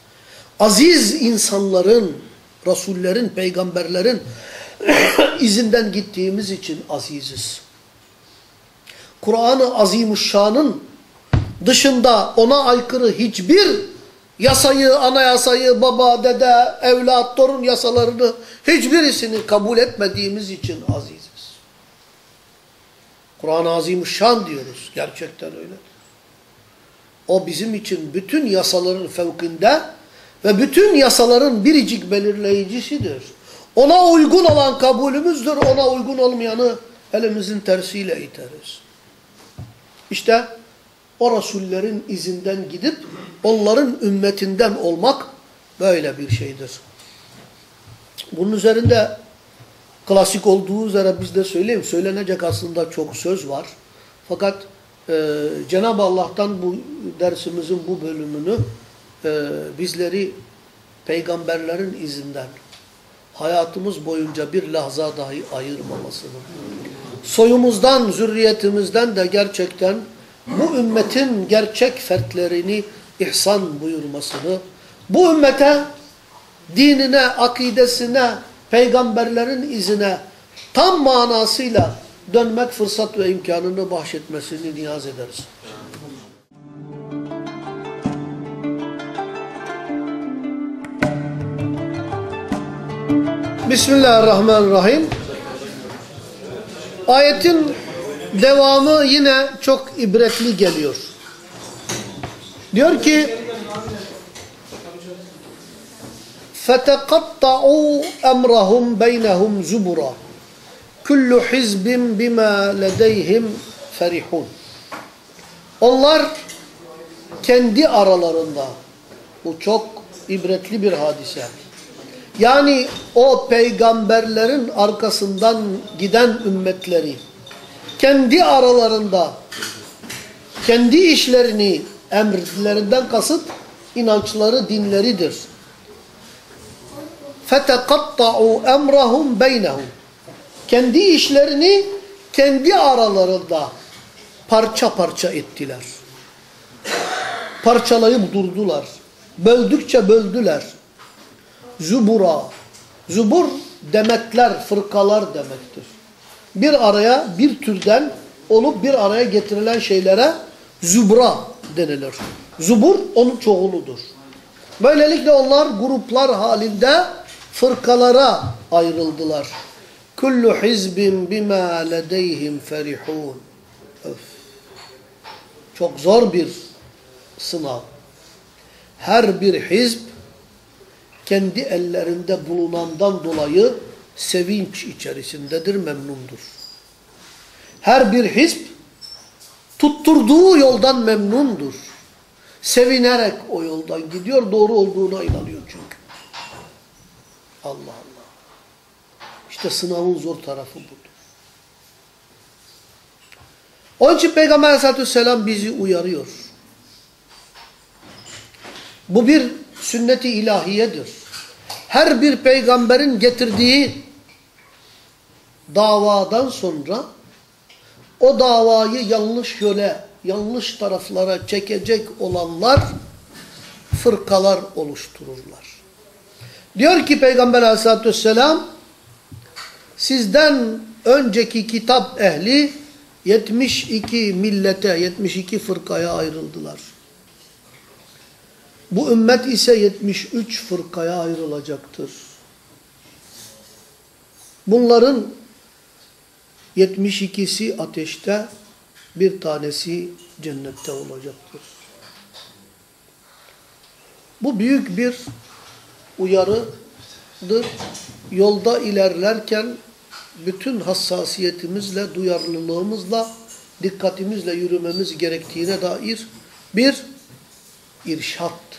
Speaker 1: Aziz insanların, rasullerin, peygamberlerin izinden gittiğimiz için aziziz. Kur'an-ı Azimuşşan'ın dışında ona aykırı hiçbir yasayı, anayasayı, baba, dede, evlat, torun yasalarını hiçbirisini kabul etmediğimiz için aziziz. Kur'an-ı Azimuşşan diyoruz. Gerçekten öyle. O bizim için bütün yasaların fevkinde ve bütün yasaların biricik belirleyicisidir. Ona uygun olan kabulümüzdür, ona uygun olmayanı elimizin tersiyle iteriz. İşte o Resullerin izinden gidip onların ümmetinden olmak böyle bir şeydir. Bunun üzerinde klasik olduğu üzere biz de söyleyeyim. Söylenecek aslında çok söz var. Fakat e, Cenab-ı Allah'tan bu dersimizin bu bölümünü e, bizleri peygamberlerin izinden hayatımız boyunca bir lahza dahi ayırmamasını, soyumuzdan, zürriyetimizden de gerçekten bu ümmetin gerçek fertlerini ihsan buyurmasını, bu ümmete dinine, akidesine, peygamberlerin izine tam manasıyla dönmek fırsat ve imkanını bahşetmesini niyaz ederiz. Bismillahirrahmanirrahim. Ayetin devamı yine çok ibretli geliyor. Diyor ki فَتَقَطَّعُوا اَمْرَهُمْ بَيْنَهُمْ زُبُرًا Kullu hizbin bima ledeyhim ferihun. Onlar kendi aralarında bu çok ibretli bir hadise. Yani o peygamberlerin arkasından giden ümmetleri kendi aralarında kendi işlerini emirlerinden kasıt inançları dinleridir. فَتَقَطَّعُوا اَمْرَهُمْ بَيْنَهُمْ kendi işlerini kendi aralarında parça parça ettiler. Parçalayıp durdular. Böldükçe böldüler. Zubura. Zubur demetler, fırkalar demektir. Bir araya, bir türden olup bir araya getirilen şeylere zübra denilir. Zubur onun çoğuludur. Böylelikle onlar gruplar halinde fırkalara ayrıldılar. Kullu hizbin bima ledeyhim ferihun. Çok zor bir sınav. Her bir hizb kendi ellerinde bulunandan dolayı sevinç içerisindedir, memnundur. Her bir hizb tutturduğu yoldan memnundur. Sevinerek o yoldan gidiyor, doğru olduğuna inanıyor çünkü. Allah Allah. İşte sınavın zor tarafı budur. Onun için Peygamber aleyhissalatü vesselam bizi uyarıyor. Bu bir sünneti ilahiyedir. Her bir peygamberin getirdiği davadan sonra o davayı yanlış yöle, yanlış taraflara çekecek olanlar fırkalar oluştururlar. Diyor ki Peygamber aleyhissalatü vesselam sizden önceki kitap ehli 72 millete, 72 fırkaya ayrıldılar. Bu ümmet ise 73 fırkaya ayrılacaktır. Bunların 72'si ateşte, bir tanesi cennette olacaktır. Bu büyük bir uyarıdır. Yolda ilerlerken bütün hassasiyetimizle, duyarlılığımızla, dikkatimizle yürümemiz gerektiğine dair bir irşattır.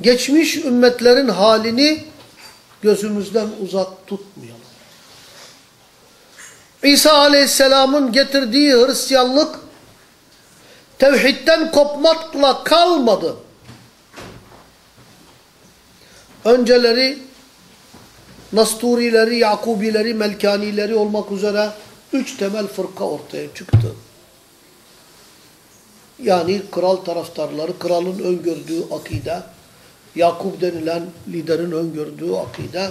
Speaker 1: Geçmiş ümmetlerin halini gözümüzden uzak tutmayalım. İsa Aleyhisselam'ın getirdiği Hristiyanlık tevhidden kopmakla kalmadı. Önceleri Nasturileri, Yakubileri, Melkanileri olmak üzere üç temel fırka ortaya çıktı. Yani kral taraftarları, kralın öngördüğü akide, Yakub denilen liderin öngördüğü akide,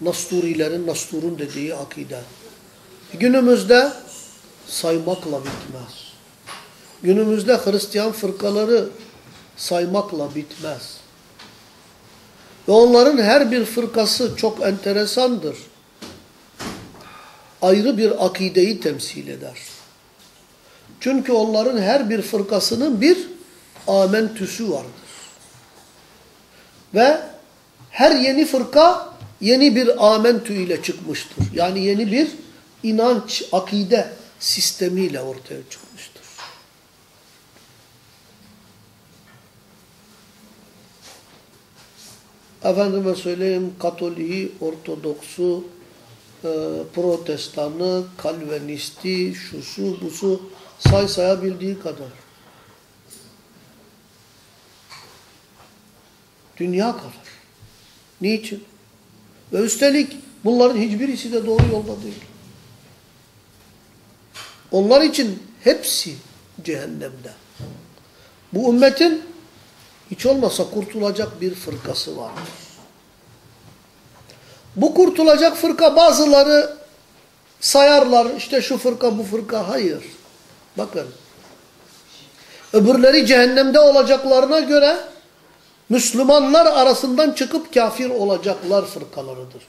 Speaker 1: Nasturilerin, Nastur'un dediği akide. Günümüzde saymakla bitmez. Günümüzde Hristiyan fırkaları saymakla bitmez. Ve onların her bir fırkası çok enteresandır. Ayrı bir akideyi temsil eder. Çünkü onların her bir fırkasının bir amentüsü vardır. Ve her yeni fırka yeni bir amentü ile çıkmıştır. Yani yeni bir inanç, akide sistemiyle ortaya çıkmıştır. Efendime söyleyeyim Katoliği, Ortodoksu, e, Protestanı, Kalvinisti, şusu, busu say sayabildiği kadar. Dünya kadar. Niçin? Ve üstelik bunların hiçbirisi de doğru yolda değil. Onlar için hepsi cehennemde. Bu ümmetin hiç olmasa kurtulacak bir fırkası vardır. Bu kurtulacak fırka bazıları sayarlar işte şu fırka bu fırka hayır. Bakın. Öbürleri cehennemde olacaklarına göre Müslümanlar arasından çıkıp kafir olacaklar fırkalarıdır.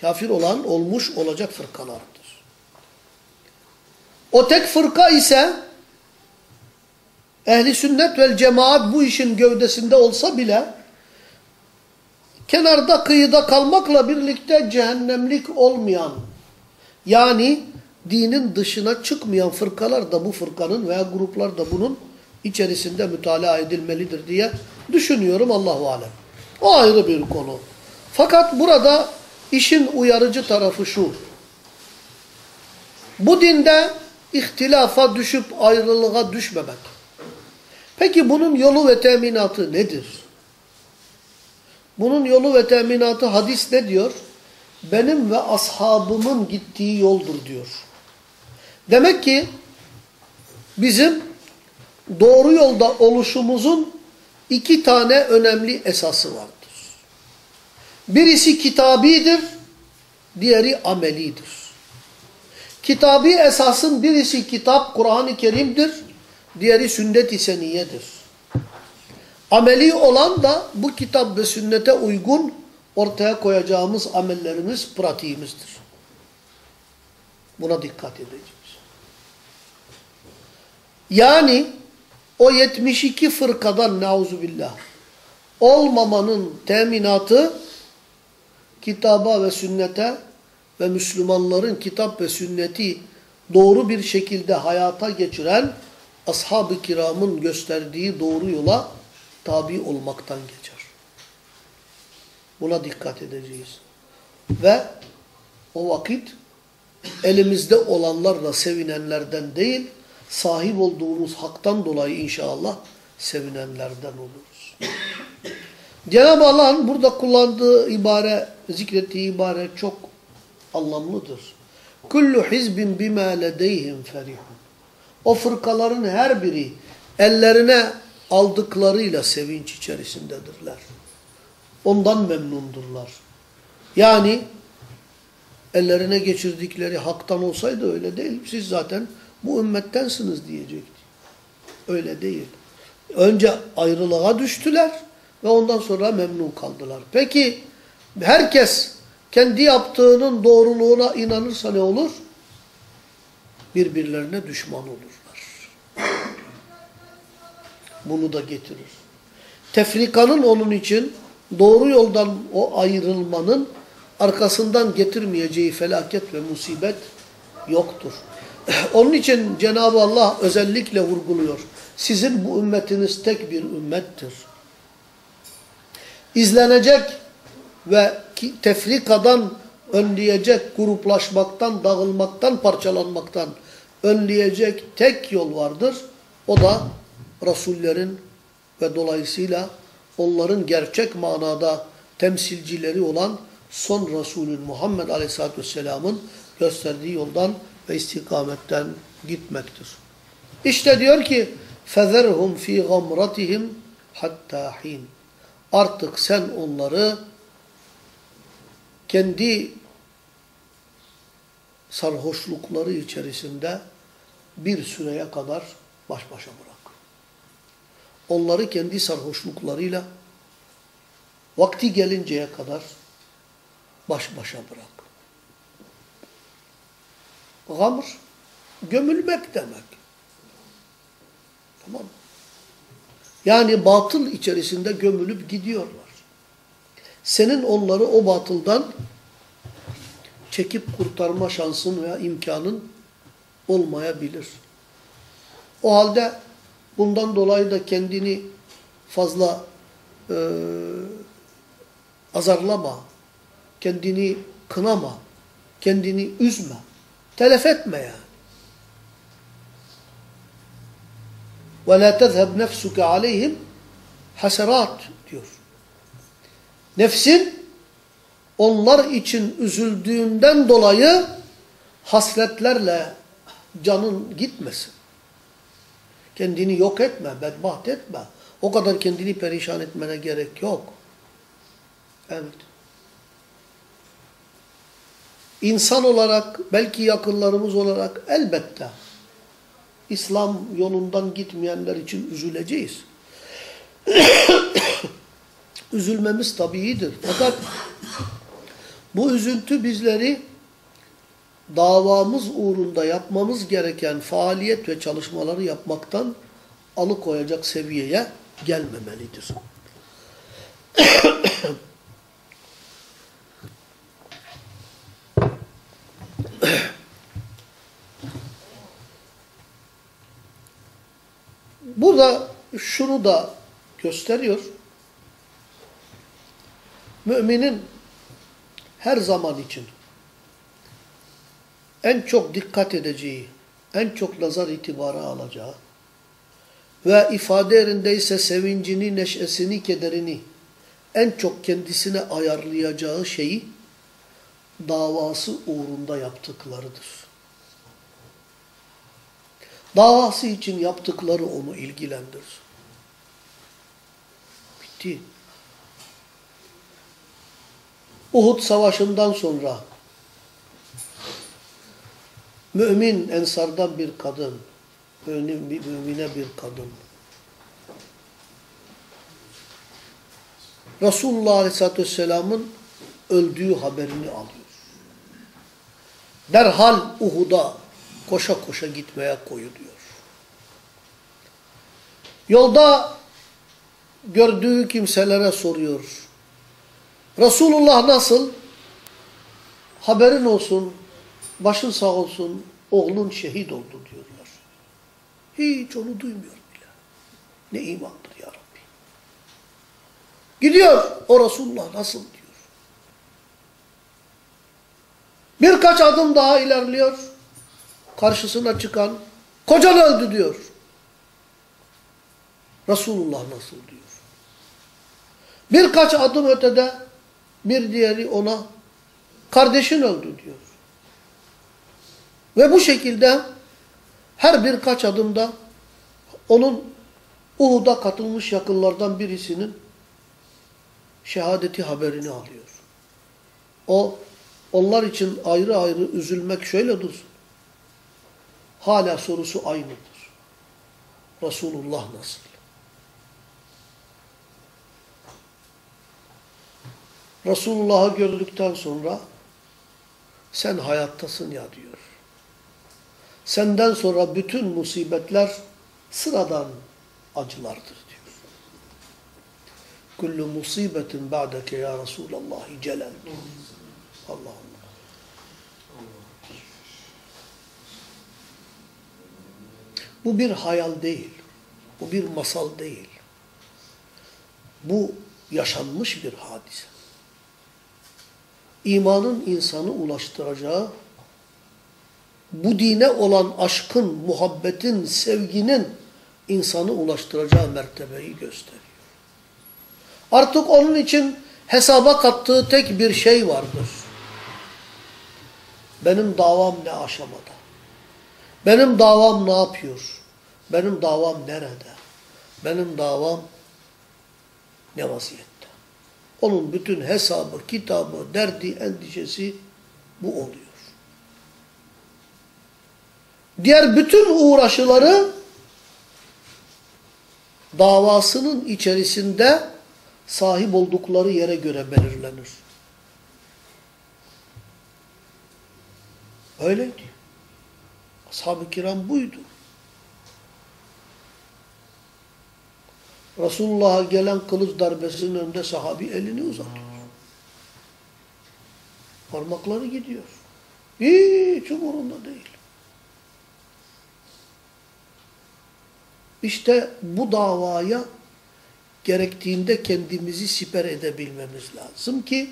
Speaker 1: Kafir olan olmuş olacak fırkalardır. O tek fırka ise ehli sünnet vel cemaat bu işin gövdesinde olsa bile kenarda kıyıda kalmakla birlikte cehennemlik olmayan yani dinin dışına çıkmayan fırkalar da bu fırkanın veya gruplar da bunun içerisinde mütalaa edilmelidir diye düşünüyorum Allahu alem. O ayrı bir konu. Fakat burada işin uyarıcı tarafı şu. Bu dinde ihtilafa düşüp ayrılığa düşmemek. Peki bunun yolu ve teminatı nedir? Bunun yolu ve teminatı hadis ne diyor? Benim ve ashabımın gittiği yoldur diyor. Demek ki bizim doğru yolda oluşumuzun iki tane önemli esası vardır. Birisi kitabidir, diğeri amelidir. Kitabi esasın birisi kitap, Kur'an-ı Kerim'dir, diğeri sünnet-i seniyedir. Ameli olan da bu kitap ve sünnete uygun ortaya koyacağımız amellerimiz, pratiğimizdir. Buna dikkat edeceğiz. Yani o 72 fırkadan nauzubillah olmamanın teminatı kitaba ve sünnete ve Müslümanların kitap ve sünneti doğru bir şekilde hayata geçiren ashab-ı kiramın gösterdiği doğru yola tabi olmaktan geçer. Buna dikkat edeceğiz. Ve o vakit elimizde olanlarla sevinenlerden değil, sahip olduğumuz haktan dolayı inşallah sevinenlerden oluruz. Cenab-ı Allah'ın burada kullandığı ibare, zikrettiği ibare çok anlamlıdır. Kullu hizbin bima ledeyhim ferihun. O fırkaların her biri ellerine aldıklarıyla sevinç içerisindedirler. Ondan memnundurlar. Yani ellerine geçirdikleri haktan olsaydı öyle değil. Siz zaten bu ümmettensiniz diyecekti. Öyle değil. Önce ayrılığa düştüler ve ondan sonra memnun kaldılar. Peki herkes kendi yaptığının doğruluğuna inanırsa ne olur? Birbirlerine düşman olurlar. Bunu da getirir. Tefrikanın onun için doğru yoldan o ayrılmanın arkasından getirmeyeceği felaket ve musibet yoktur. Onun için Cenab-ı Allah özellikle vurguluyor. Sizin bu ümmetiniz tek bir ümmettir. İzlenecek ve tefrikadan önleyecek, gruplaşmaktan, dağılmaktan, parçalanmaktan önleyecek tek yol vardır. O da Resullerin ve dolayısıyla onların gerçek manada temsilcileri olan son Resulün Muhammed Aleyhisselatü Vesselam'ın gösterdiği yoldan ve istikametten gitmektir. İşte diyor ki فَذَرْهُمْ ف۪ي غَمْرَتِهِمْ hatta hin. Artık sen onları kendi sarhoşlukları içerisinde bir süreye kadar baş başa bırak. Onları kendi sarhoşluklarıyla vakti gelinceye kadar baş başa bırak. Gamr, gömülmek demek. Tamam Yani batıl içerisinde gömülüp gidiyorlar. Senin onları o batıldan çekip kurtarma şansın veya imkanın olmayabilir. O halde bundan dolayı da kendini fazla e, azarlama, kendini kınama, kendini üzme, telef etme yani. وَلَا تَذْهَبْ نَفْسُكَ عَلَيْهِمْ haserat diyor. Nefsin onlar için üzüldüğünden dolayı hasretlerle canın gitmesin. Kendini yok etme, bedbaht etme. O kadar kendini perişan etmene gerek yok. Evet. İnsan olarak, belki yakınlarımız olarak elbette İslam yolundan gitmeyenler için üzüleceğiz. Üzülmemiz tabiidir. Fakat bu üzüntü bizleri davamız uğrunda yapmamız gereken faaliyet ve çalışmaları yapmaktan alıkoyacak seviyeye gelmemelidir. Burada şunu da gösteriyor. Müminin her zaman için en çok dikkat edeceği, en çok nazar itibara alacağı ve ifade yerindeyse sevincini, neşesini, kederini en çok kendisine ayarlayacağı şeyi davası uğrunda yaptıklarıdır. Davası için yaptıkları onu ilgilendirir. Bitti. Uhud savaşından sonra mümin ensardan bir kadın, mümin, mümine bir kadın. Resulullah Aleyhisselatü Vesselam'ın öldüğü haberini alıyor. Derhal Uhud'a koşa koşa gitmeye koyuluyor. Yolda gördüğü kimselere soruyor. Resulullah nasıl? Haberin olsun, başın sağ olsun, oğlun şehit oldu diyorlar. Hiç onu duymuyor bile. Ne imandır ya Rabbi. Gidiyor, o Resulullah nasıl diyor. Birkaç adım daha ilerliyor. Karşısına çıkan, kocan öldü diyor. Resulullah nasıl diyor. Birkaç adım ötede bir diğeri ona kardeşin öldü diyor. Ve bu şekilde her birkaç adımda onun Uhud'a katılmış yakınlardan birisinin şehadeti haberini alıyor. O onlar için ayrı ayrı üzülmek şöyle dursun. Hala sorusu aynıdır. Resulullah nasıl? Resulullah'ı gördükten sonra sen hayattasın ya diyor. Senden sonra bütün musibetler sıradan acılardır diyor. Kullu musibetin ba'deke ya Resulallah celal. Allah Allah. Bu bir hayal değil. Bu bir masal değil. Bu yaşanmış bir hadise. İmanın insanı ulaştıracağı, bu dine olan aşkın, muhabbetin, sevginin insanı ulaştıracağı mertebeyi gösteriyor. Artık onun için hesaba kattığı tek bir şey vardır. Benim davam ne aşamada? Benim davam ne yapıyor? Benim davam nerede? Benim davam ne vaziyette? Onun bütün hesabı, kitabı, derdi, endişesi bu oluyor. Diğer bütün uğraşıları davasının içerisinde sahip oldukları yere göre belirlenir. Öyleydi. Ashab-ı kiram buydu. Resulullah'a gelen kılıç darbesinin önünde sahabi elini uzatıyor. Parmakları gidiyor. Hiç umurunda değil. İşte bu davaya gerektiğinde kendimizi siper edebilmemiz lazım ki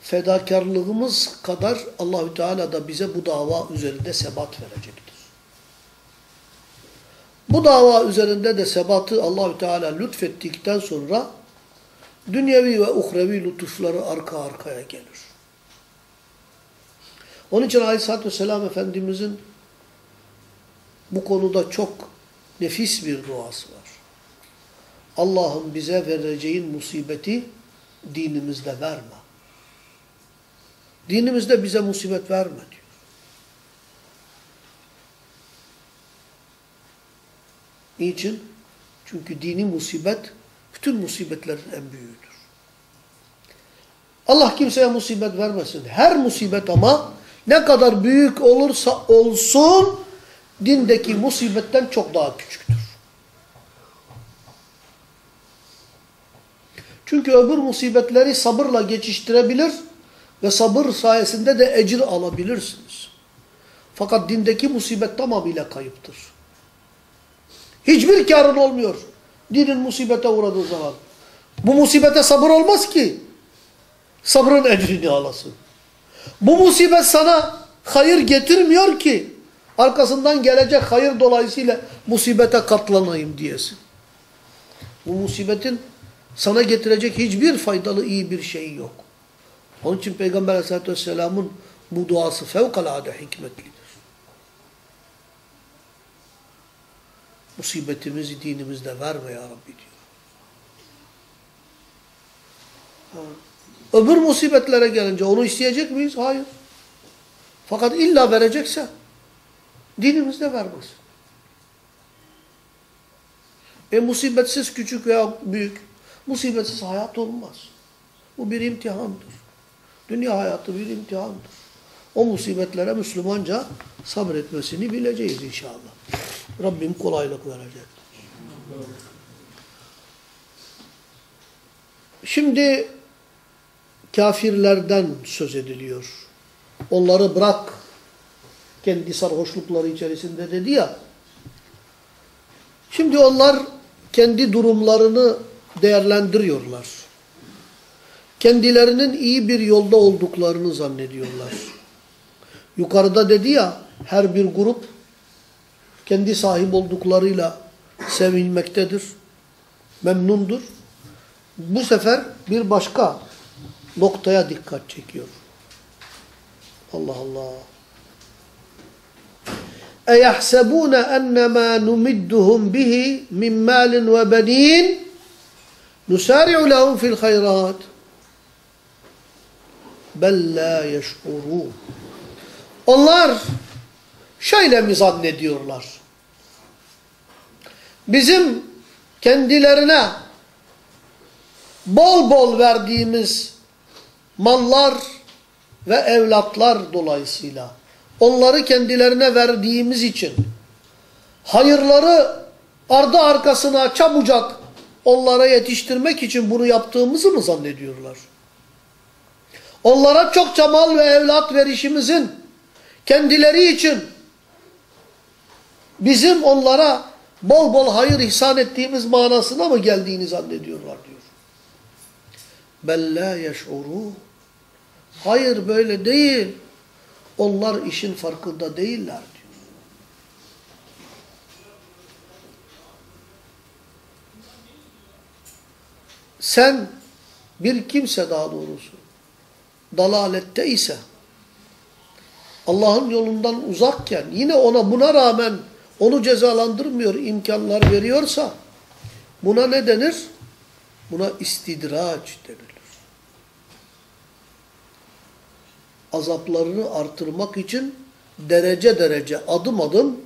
Speaker 1: fedakarlığımız kadar Allahü Teala da bize bu dava üzerinde sebat verecektir. Bu dava üzerinde de sebatı Allahü Teala lütfettikten sonra dünyevi ve uhrevi lütufları arka arkaya gelir. Onun için Aleyhisselatü Vesselam Efendimizin bu konuda çok nefis bir duası var. Allah'ın bize vereceğin musibeti dinimizde verme. Dinimizde bize musibet verme diyor. Niçin? Çünkü dini musibet bütün musibetlerin en büyüğüdür. Allah kimseye musibet vermesin. Her musibet ama ne kadar büyük olursa olsun dindeki musibetten çok daha küçüktür. Çünkü öbür musibetleri sabırla geçiştirebilir ve sabır sayesinde de ecir alabilirsiniz. Fakat dindeki musibet tamamıyla kayıptır. Hiçbir karın olmuyor. Dinin musibete uğradığı zaman. Bu musibete sabır olmaz ki. Sabrın ecrini alasın. Bu musibet sana hayır getirmiyor ki. Arkasından gelecek hayır dolayısıyla musibete katlanayım diyesin. Bu musibetin sana getirecek hiçbir faydalı iyi bir şey yok. Onun için Peygamber Aleyhisselatü Vesselam'ın bu duası fevkalade hikmetlidir. Musibetimizi dinimizde verme ya Rabbi diyor. Öbür musibetlere gelince onu isteyecek miyiz? Hayır. Fakat illa verecekse dinimizde vermez. E musibetsiz küçük veya büyük, musibetsiz hayat olmaz. Bu bir imtihandır. Dünya hayatı bir imtihandır. O musibetlere Müslümanca sabretmesini bileceğiz inşallah. Rabbim kolaylık verecek. Şimdi kafirlerden söz ediliyor. Onları bırak kendi sarhoşlukları içerisinde dedi ya. Şimdi onlar kendi durumlarını değerlendiriyorlar. Kendilerinin iyi bir yolda olduklarını zannediyorlar. Yukarıda dedi ya her bir grup kendi sahip olduklarıyla sevinmektedir, memnundur. Bu sefer bir başka noktaya dikkat çekiyor. Allah Allah. اَيَحْسَبُونَ اَنَّمَا نُمِدُّهُمْ بِهِ مِنْ مَالٍ وَبَن۪ينَ نُسَارِعُ لَهُمْ فِي الْخَيْرَاتِ بَلْ لَا يَشْعُرُونَ Onlar şöyle mi zannediyorlar? Bizim kendilerine bol bol verdiğimiz mallar ve evlatlar dolayısıyla onları kendilerine verdiğimiz için hayırları ardı arkasına çabucak onlara yetiştirmek için bunu yaptığımızı mı zannediyorlar? Onlara çokça mal ve evlat verişimizin kendileri için bizim onlara bol bol hayır ihsan ettiğimiz manasına mı geldiğini zannediyorlar diyor. Bella yeş'uru. Hayır böyle değil. Onlar işin farkında değiller diyor. Sen bir kimse daha doğrusu dalalette ise Allah'ın yolundan uzakken yine ona buna rağmen onu cezalandırmıyor, imkanlar veriyorsa buna ne denir? Buna istidraç denilir. Azaplarını artırmak için derece derece, adım adım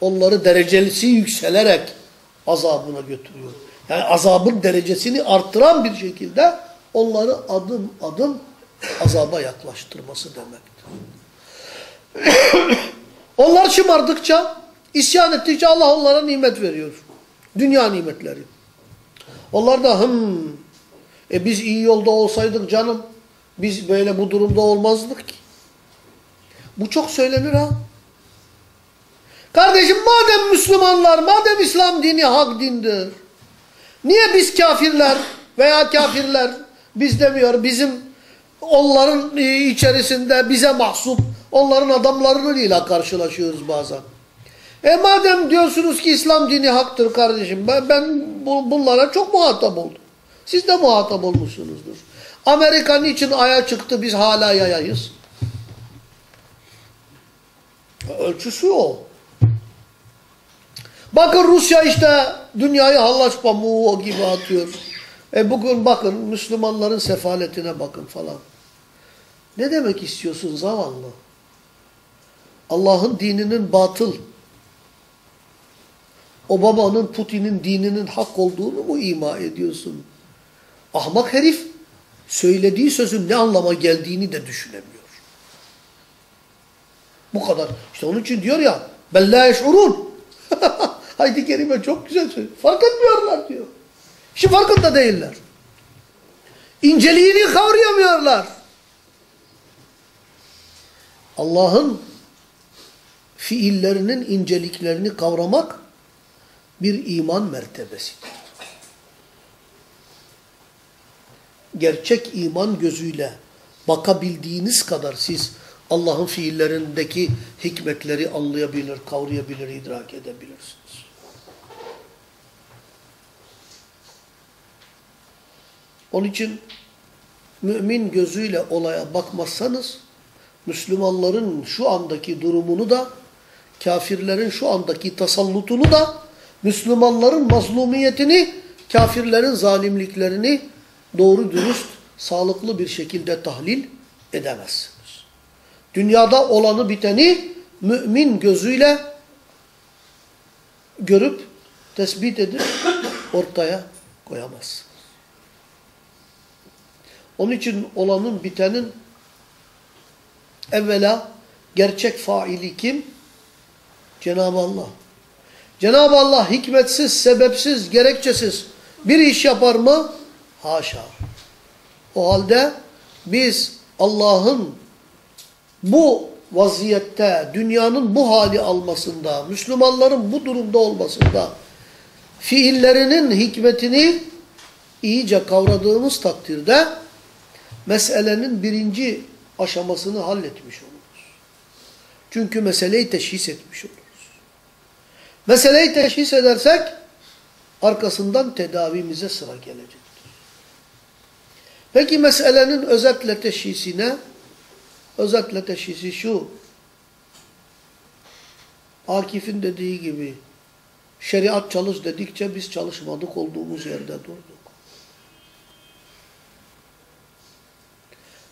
Speaker 1: onları derecelisi yükselerek azabına götürüyor. Yani azabın derecesini arttıran bir şekilde onları adım adım azaba yaklaştırması demektir. Onlar şımardıkça, isyan ettikçe Allah onlara nimet veriyor. Dünya nimetleri. Onlar da hım, e biz iyi yolda olsaydık canım, biz böyle bu durumda olmazdık ki. Bu çok söylenir ha. Kardeşim madem Müslümanlar, madem İslam dini hak dindir, niye biz kafirler veya kafirler, biz demiyor, bizim onların içerisinde bize mahsup, onların adamlarıyla karşılaşıyoruz bazen. E madem diyorsunuz ki İslam dini haktır kardeşim, ben, ben bu, bunlara çok muhatap oldum. Siz de muhatap olmuşsunuzdur. Amerika niçin aya çıktı, biz hala yayayız? Ölçüsü o. Bakın Rusya işte dünyayı hallaç pamuğu gibi atıyor. E bugün bakın Müslümanların sefaletine bakın falan. Ne demek istiyorsun zavallı? Allah'ın dininin batıl, Obama'nın, Putin'in dininin hak olduğunu mu ima ediyorsun? Ahmak herif söylediği sözün ne anlama geldiğini de düşünemiyor. Bu kadar. İşte onun için diyor ya bella yeş'urun. Haydi kerime çok güzel söylüyor. Fark etmiyorlar diyor. Şimdi farkında değiller. İnceliğini kavrayamıyorlar. Allah'ın fiillerinin inceliklerini kavramak bir iman mertebesidir. Gerçek iman gözüyle bakabildiğiniz kadar siz Allah'ın fiillerindeki hikmetleri anlayabilir, kavrayabilir, idrak edebilirsiniz. Onun için mümin gözüyle olaya bakmazsanız Müslümanların şu andaki durumunu da kafirlerin şu andaki tasallutunu da Müslümanların mazlumiyetini, kafirlerin zalimliklerini doğru dürüst sağlıklı bir şekilde tahlil edemezsiniz. Dünyada olanı biteni mümin gözüyle görüp tespit edip ortaya koyamazsınız. Onun için olanın bitenin evvela gerçek faili kim? Cenab-ı Allah. Cenab-ı Allah hikmetsiz, sebepsiz, gerekçesiz bir iş yapar mı? Haşa. O halde biz Allah'ın bu vaziyette, dünyanın bu hali almasında, Müslümanların bu durumda olmasında fiillerinin hikmetini iyice kavradığımız takdirde meselenin birinci aşamasını halletmiş oluruz. Çünkü meseleyi teşhis etmiş oluruz. Meseleyi teşhis edersek arkasından tedavimize sıra gelecektir. Peki meselenin özetle teşhisine özetle teşhisi şu. Akif'in dediği gibi şeriat çalış dedikçe biz çalışmadık olduğumuz yerde durduk.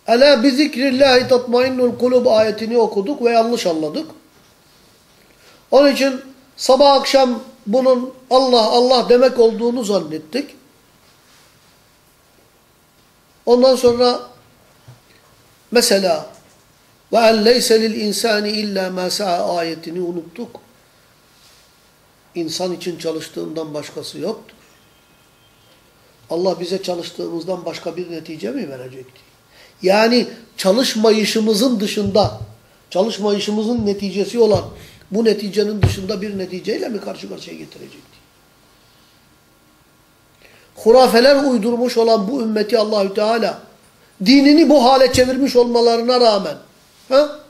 Speaker 1: Ela bi zikrillahi tatmainnul kulub ayetini okuduk ve yanlış anladık. Onun için sabah akşam bunun Allah Allah demek olduğunu zannettik. Ondan sonra mesela ve en leyse lil insani illa ma sa'a ayetini unuttuk. İnsan için çalıştığından başkası yoktur. Allah bize çalıştığımızdan başka bir netice mi verecekti? Yani çalışmayışımızın dışında, çalışmayışımızın neticesi olan bu neticenin dışında bir neticeyle mi karşı karşıya getirecekti? Hurafeler uydurmuş olan bu ümmeti Allahü Teala dinini bu hale çevirmiş olmalarına rağmen ha?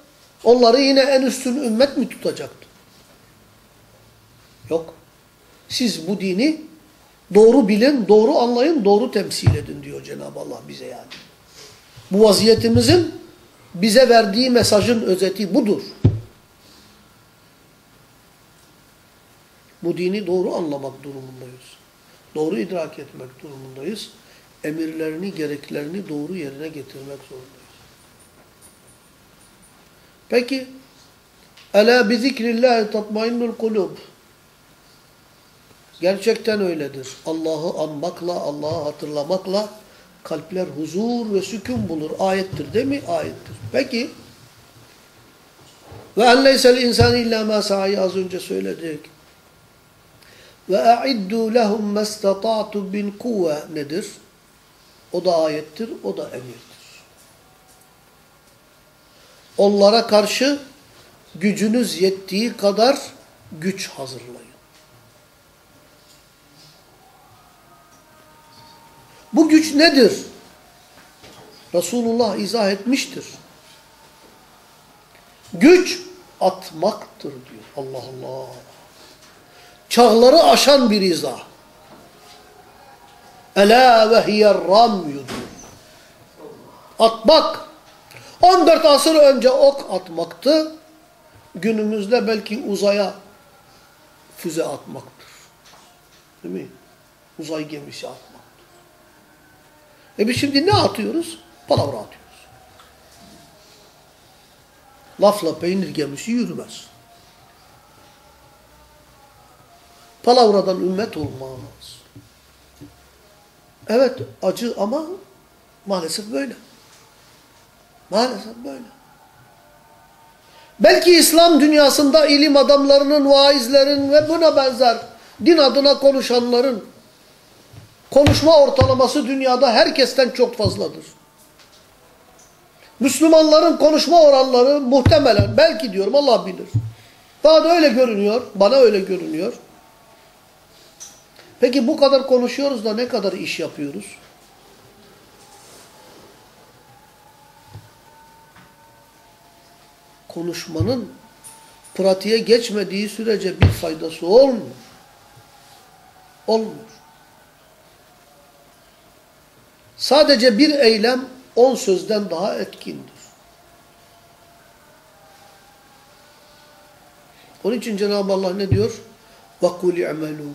Speaker 1: onları yine en üstün ümmet mi tutacaktı? Yok. Siz bu dini doğru bilin, doğru anlayın, doğru temsil edin diyor Cenab-ı Allah bize yani. Bu vaziyetimizin bize verdiği mesajın özeti budur. Bu dini doğru anlamak durumundayız. Doğru idrak etmek durumundayız. Emirlerini, gereklerini doğru yerine getirmek zorundayız. Peki, Ela bi zikrillahi tatmainnul kulub. Gerçekten öyledir. Allah'ı anmakla, Allah'ı hatırlamakla kalpler huzur ve sükun bulur. Ayettir değil mi? Ayettir. Peki, ve en leysel insan illa ma sa'yi az önce söyledik. Ve a'iddu lehum mestata'tu bin kuvve nedir? O da ayettir, o da emirdir. Onlara karşı gücünüz yettiği kadar güç hazırlayın. Bu güç nedir? Resulullah izah etmiştir. Güç atmaktır diyor. Allah Allah. Çağları aşan bir izah. Ela ve hiyer ramyu Atmak. 14 asır önce ok atmaktı. Günümüzde belki uzaya füze atmaktır. Değil mi? Uzay gemisi atmaktır. E biz şimdi ne atıyoruz? Palavra atıyoruz. Lafla peynir gemisi yürümez. Palavradan ümmet olmaz. Evet acı ama maalesef böyle. Maalesef böyle. Belki İslam dünyasında ilim adamlarının, vaizlerin ve buna benzer din adına konuşanların konuşma ortalaması dünyada herkesten çok fazladır. Müslümanların konuşma oranları muhtemelen, belki diyorum Allah bilir. Daha da öyle görünüyor, bana öyle görünüyor. Peki bu kadar konuşuyoruz da ne kadar iş yapıyoruz? Konuşmanın pratiğe geçmediği sürece bir faydası olmuyor. Olmuyor. Sadece bir eylem on sözden daha etkindir. Onun için Cenab-ı Allah ne diyor? وَقُلْ اِعْمَلُوا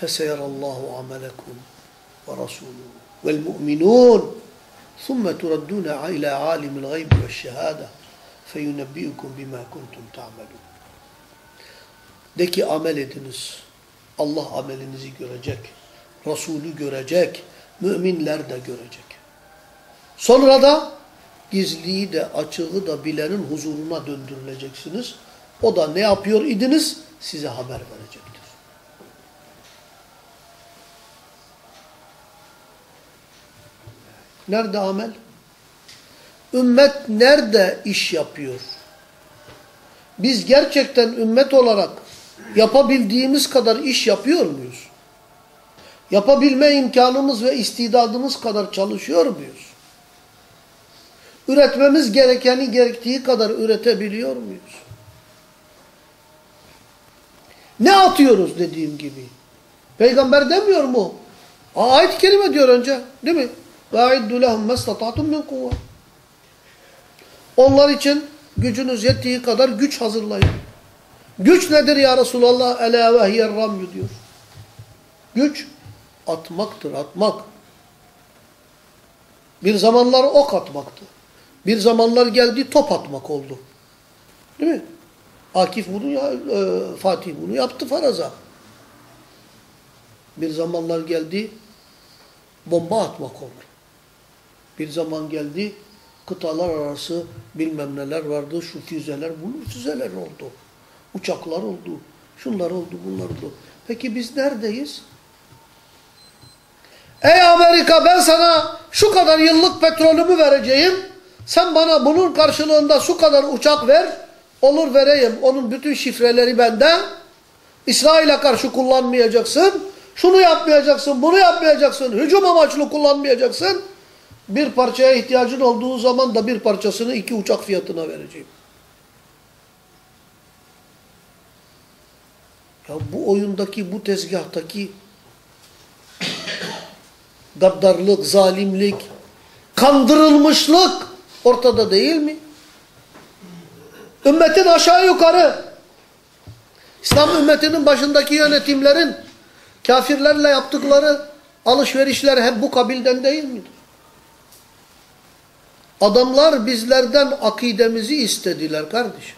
Speaker 1: فَسَيَرَ اللّٰهُ عَمَلَكُمْ وَرَسُولُهُ وَالْمُؤْمِنُونَ ثُمَّ تُرَدُّونَ إِلَى عَالِمِ الْغَيْبِ وَالشَّهَادَةِ feyunebbiukum bima kuntum ta'melun. De ki amel ediniz. Allah amelinizi görecek. Resulü görecek. Müminler de görecek. Sonra da gizliyi de açığı da bilenin huzuruna döndürüleceksiniz. O da ne yapıyor idiniz? Size haber verecektir. Nerede amel? Ümmet nerede iş yapıyor? Biz gerçekten ümmet olarak yapabildiğimiz kadar iş yapıyor muyuz? Yapabilme imkanımız ve istidadımız kadar çalışıyor muyuz? Üretmemiz gerekeni gerektiği kadar üretebiliyor muyuz? Ne atıyoruz dediğim gibi? Peygamber demiyor mu? Ayet-i kerime diyor önce. Değil mi? وَاَعِدُّ لَهُمْ مَسْتَطَعْتُمْ مِنْ قُوَّةٍ onlar için gücünüz yettiği kadar güç hazırlayın. Güç nedir ya Resulallah? Ela vehiyel ramyu diyor. Güç atmaktır, atmak. Bir zamanlar ok atmaktı. Bir zamanlar geldi top atmak oldu. Değil mi? Akif bunu, ya, e, Fatih bunu yaptı faraza. Bir zamanlar geldi bomba atmak oldu. Bir zaman geldi kıtalar arası bilmem neler vardı. Şu füzeler, bunun füzeler oldu. Uçaklar oldu. Şunlar oldu, bunlar oldu. Peki biz neredeyiz? Ey Amerika ben sana şu kadar yıllık petrolümü vereceğim. Sen bana bunun karşılığında şu kadar uçak ver. Olur vereyim. Onun bütün şifreleri bende. İsrail'e karşı kullanmayacaksın. Şunu yapmayacaksın, bunu yapmayacaksın. Hücum amaçlı kullanmayacaksın. Bir parçaya ihtiyacın olduğu zaman da bir parçasını iki uçak fiyatına vereceğim. Ya bu oyundaki, bu tezgahtaki gaddarlık, zalimlik, kandırılmışlık ortada değil mi? Ümmetin aşağı yukarı, İslam ümmetinin başındaki yönetimlerin kafirlerle yaptıkları alışverişler hep bu kabilden değil midir? Adamlar bizlerden akidemizi istediler kardeşim.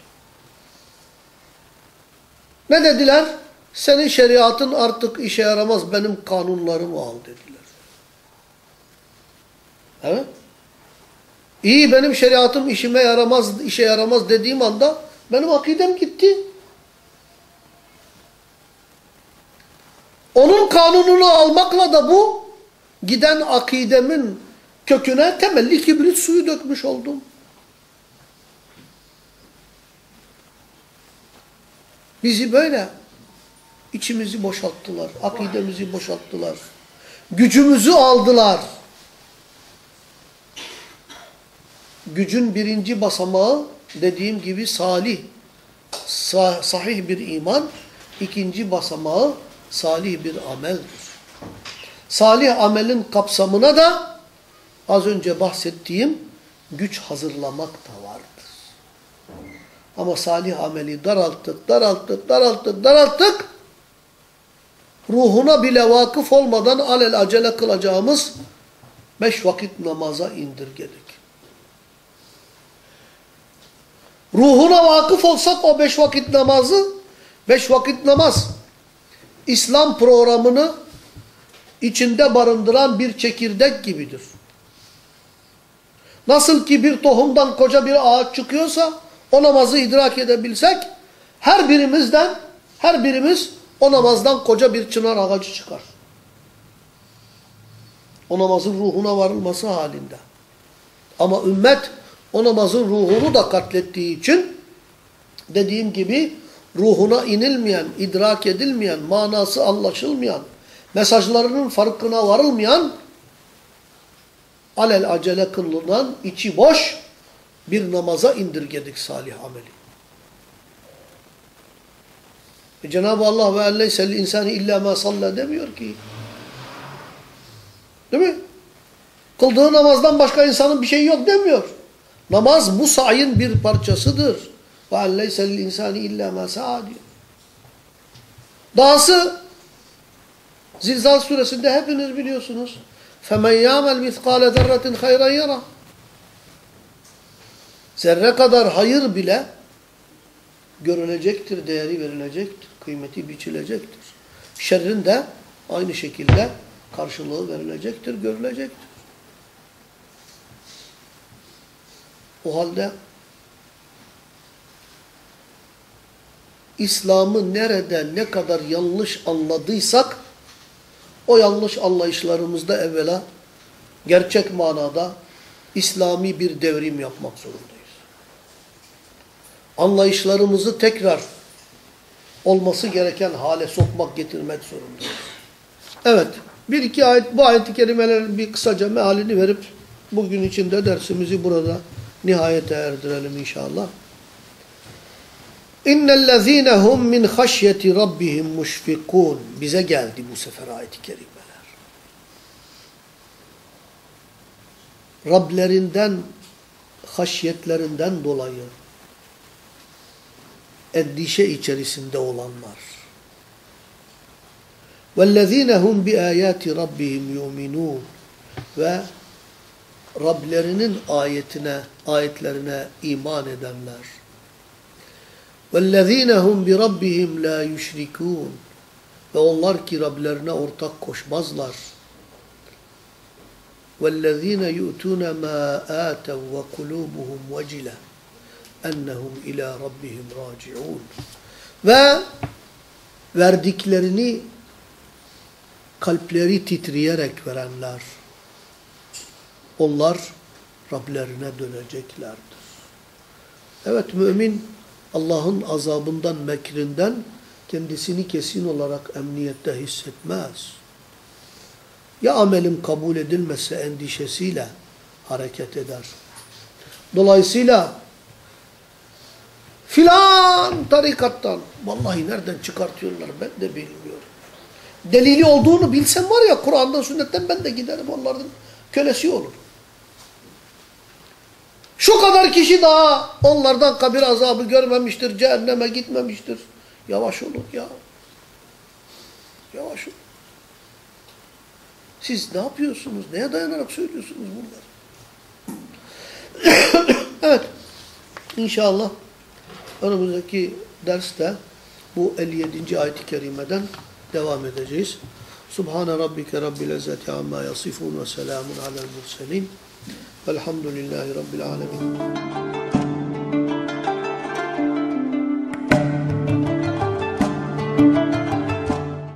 Speaker 1: Ne dediler? Senin şeriatın artık işe yaramaz, benim kanunlarımı al dediler. Evet. İyi benim şeriatım işime yaramaz, işe yaramaz dediğim anda benim akidem gitti. Onun kanununu almakla da bu giden akidemin köküne temelli kibrit suyu dökmüş oldum. Bizi böyle içimizi boşalttılar, akidemizi boşalttılar. Gücümüzü aldılar. Gücün birinci basamağı dediğim gibi salih, sahih bir iman. ikinci basamağı salih bir ameldir. Salih amelin kapsamına da az önce bahsettiğim güç hazırlamak da vardır. Ama salih ameli daralttık, daralttık, daralttık, daralttık. Ruhuna bile vakıf olmadan alel acele kılacağımız beş vakit namaza indirgedik. Ruhuna vakıf olsak o beş vakit namazı, beş vakit namaz, İslam programını içinde barındıran bir çekirdek gibidir. Nasıl ki bir tohumdan koca bir ağaç çıkıyorsa, o namazı idrak edebilsek, her birimizden, her birimiz o namazdan koca bir çınar ağacı çıkar. O namazın ruhuna varılması halinde. Ama ümmet o namazın ruhunu da katlettiği için dediğim gibi ruhuna inilmeyen, idrak edilmeyen, manası anlaşılmayan, mesajlarının farkına varılmayan alel acele kılınan, içi boş bir namaza indirgedik salih ameli. E Cenab-ı Allah ve elleysel insani illa ma salla demiyor ki. Değil mi? Kıldığı namazdan başka insanın bir şeyi yok demiyor. Namaz bu sayın bir parçasıdır. Ve elleysel insani illa ma sa'a diyor. Dahası Zilzal suresinde hepiniz biliyorsunuz. فَمَنْ يَعْمَلْ مِثْقَالَ ذَرَّةٍ خَيْرًا يَرَى Zerre kadar hayır bile görülecektir, değeri verilecektir, kıymeti biçilecektir. Şerrin de aynı şekilde karşılığı verilecektir, görülecektir. O halde İslam'ı nerede ne kadar yanlış anladıysak o yanlış anlayışlarımızda evvela gerçek manada İslami bir devrim yapmak zorundayız. Anlayışlarımızı tekrar olması gereken hale sokmak, getirmek zorundayız. Evet, bir iki ayet, bu ayet-i kerimelerin bir kısaca mealini verip bugün içinde dersimizi burada nihayete erdirelim inşallah. İnnellezîne hum min haşyeti rabbihim muşfikûn. Bize geldi bu sefer ayet-i kerimeler. Rablerinden, haşyetlerinden dolayı endişe içerisinde olanlar. وَالَّذ۪ينَ هُمْ بِآيَاتِ رَبِّهِمْ يُؤْمِنُونَ Ve Rablerinin ayetine, ayetlerine iman edenler. وَالَّذ۪ينَ هُمْ بِرَبِّهِمْ لَا يُشْرِكُونَ Ve onlar ki Rablerine ortak koşmazlar. وَالَّذ۪ينَ يُؤْتُونَ مَا آتَوْا وَقُلُوبُهُمْ وَجِلَةً اَنَّهُمْ اِلَى رَبِّهِمْ رَاجِعُونَ Ve verdiklerini kalpleri titreyerek verenler. Onlar Rablerine döneceklerdir. Evet mümin Allah'ın azabından, mekrinden kendisini kesin olarak emniyette hissetmez. Ya amelim kabul edilmezse endişesiyle hareket eder. Dolayısıyla filan tarikattan vallahi nereden çıkartıyorlar ben de bilmiyorum. Delili olduğunu bilsem var ya Kur'an'dan sünnetten ben de giderim onların kölesi olur. Şu kadar kişi daha onlardan kabir azabı görmemiştir, cehenneme gitmemiştir. Yavaş olun ya. Yavaş olun. Siz ne yapıyorsunuz? Neye dayanarak söylüyorsunuz bunları? evet. İnşallah önümüzdeki derste bu 57. ayet-i kerimeden devam edeceğiz. Subhane rabbike rabbil izzeti amma yasifun ve selamun alel murselin. Velhamdülillahi rabbil alemin.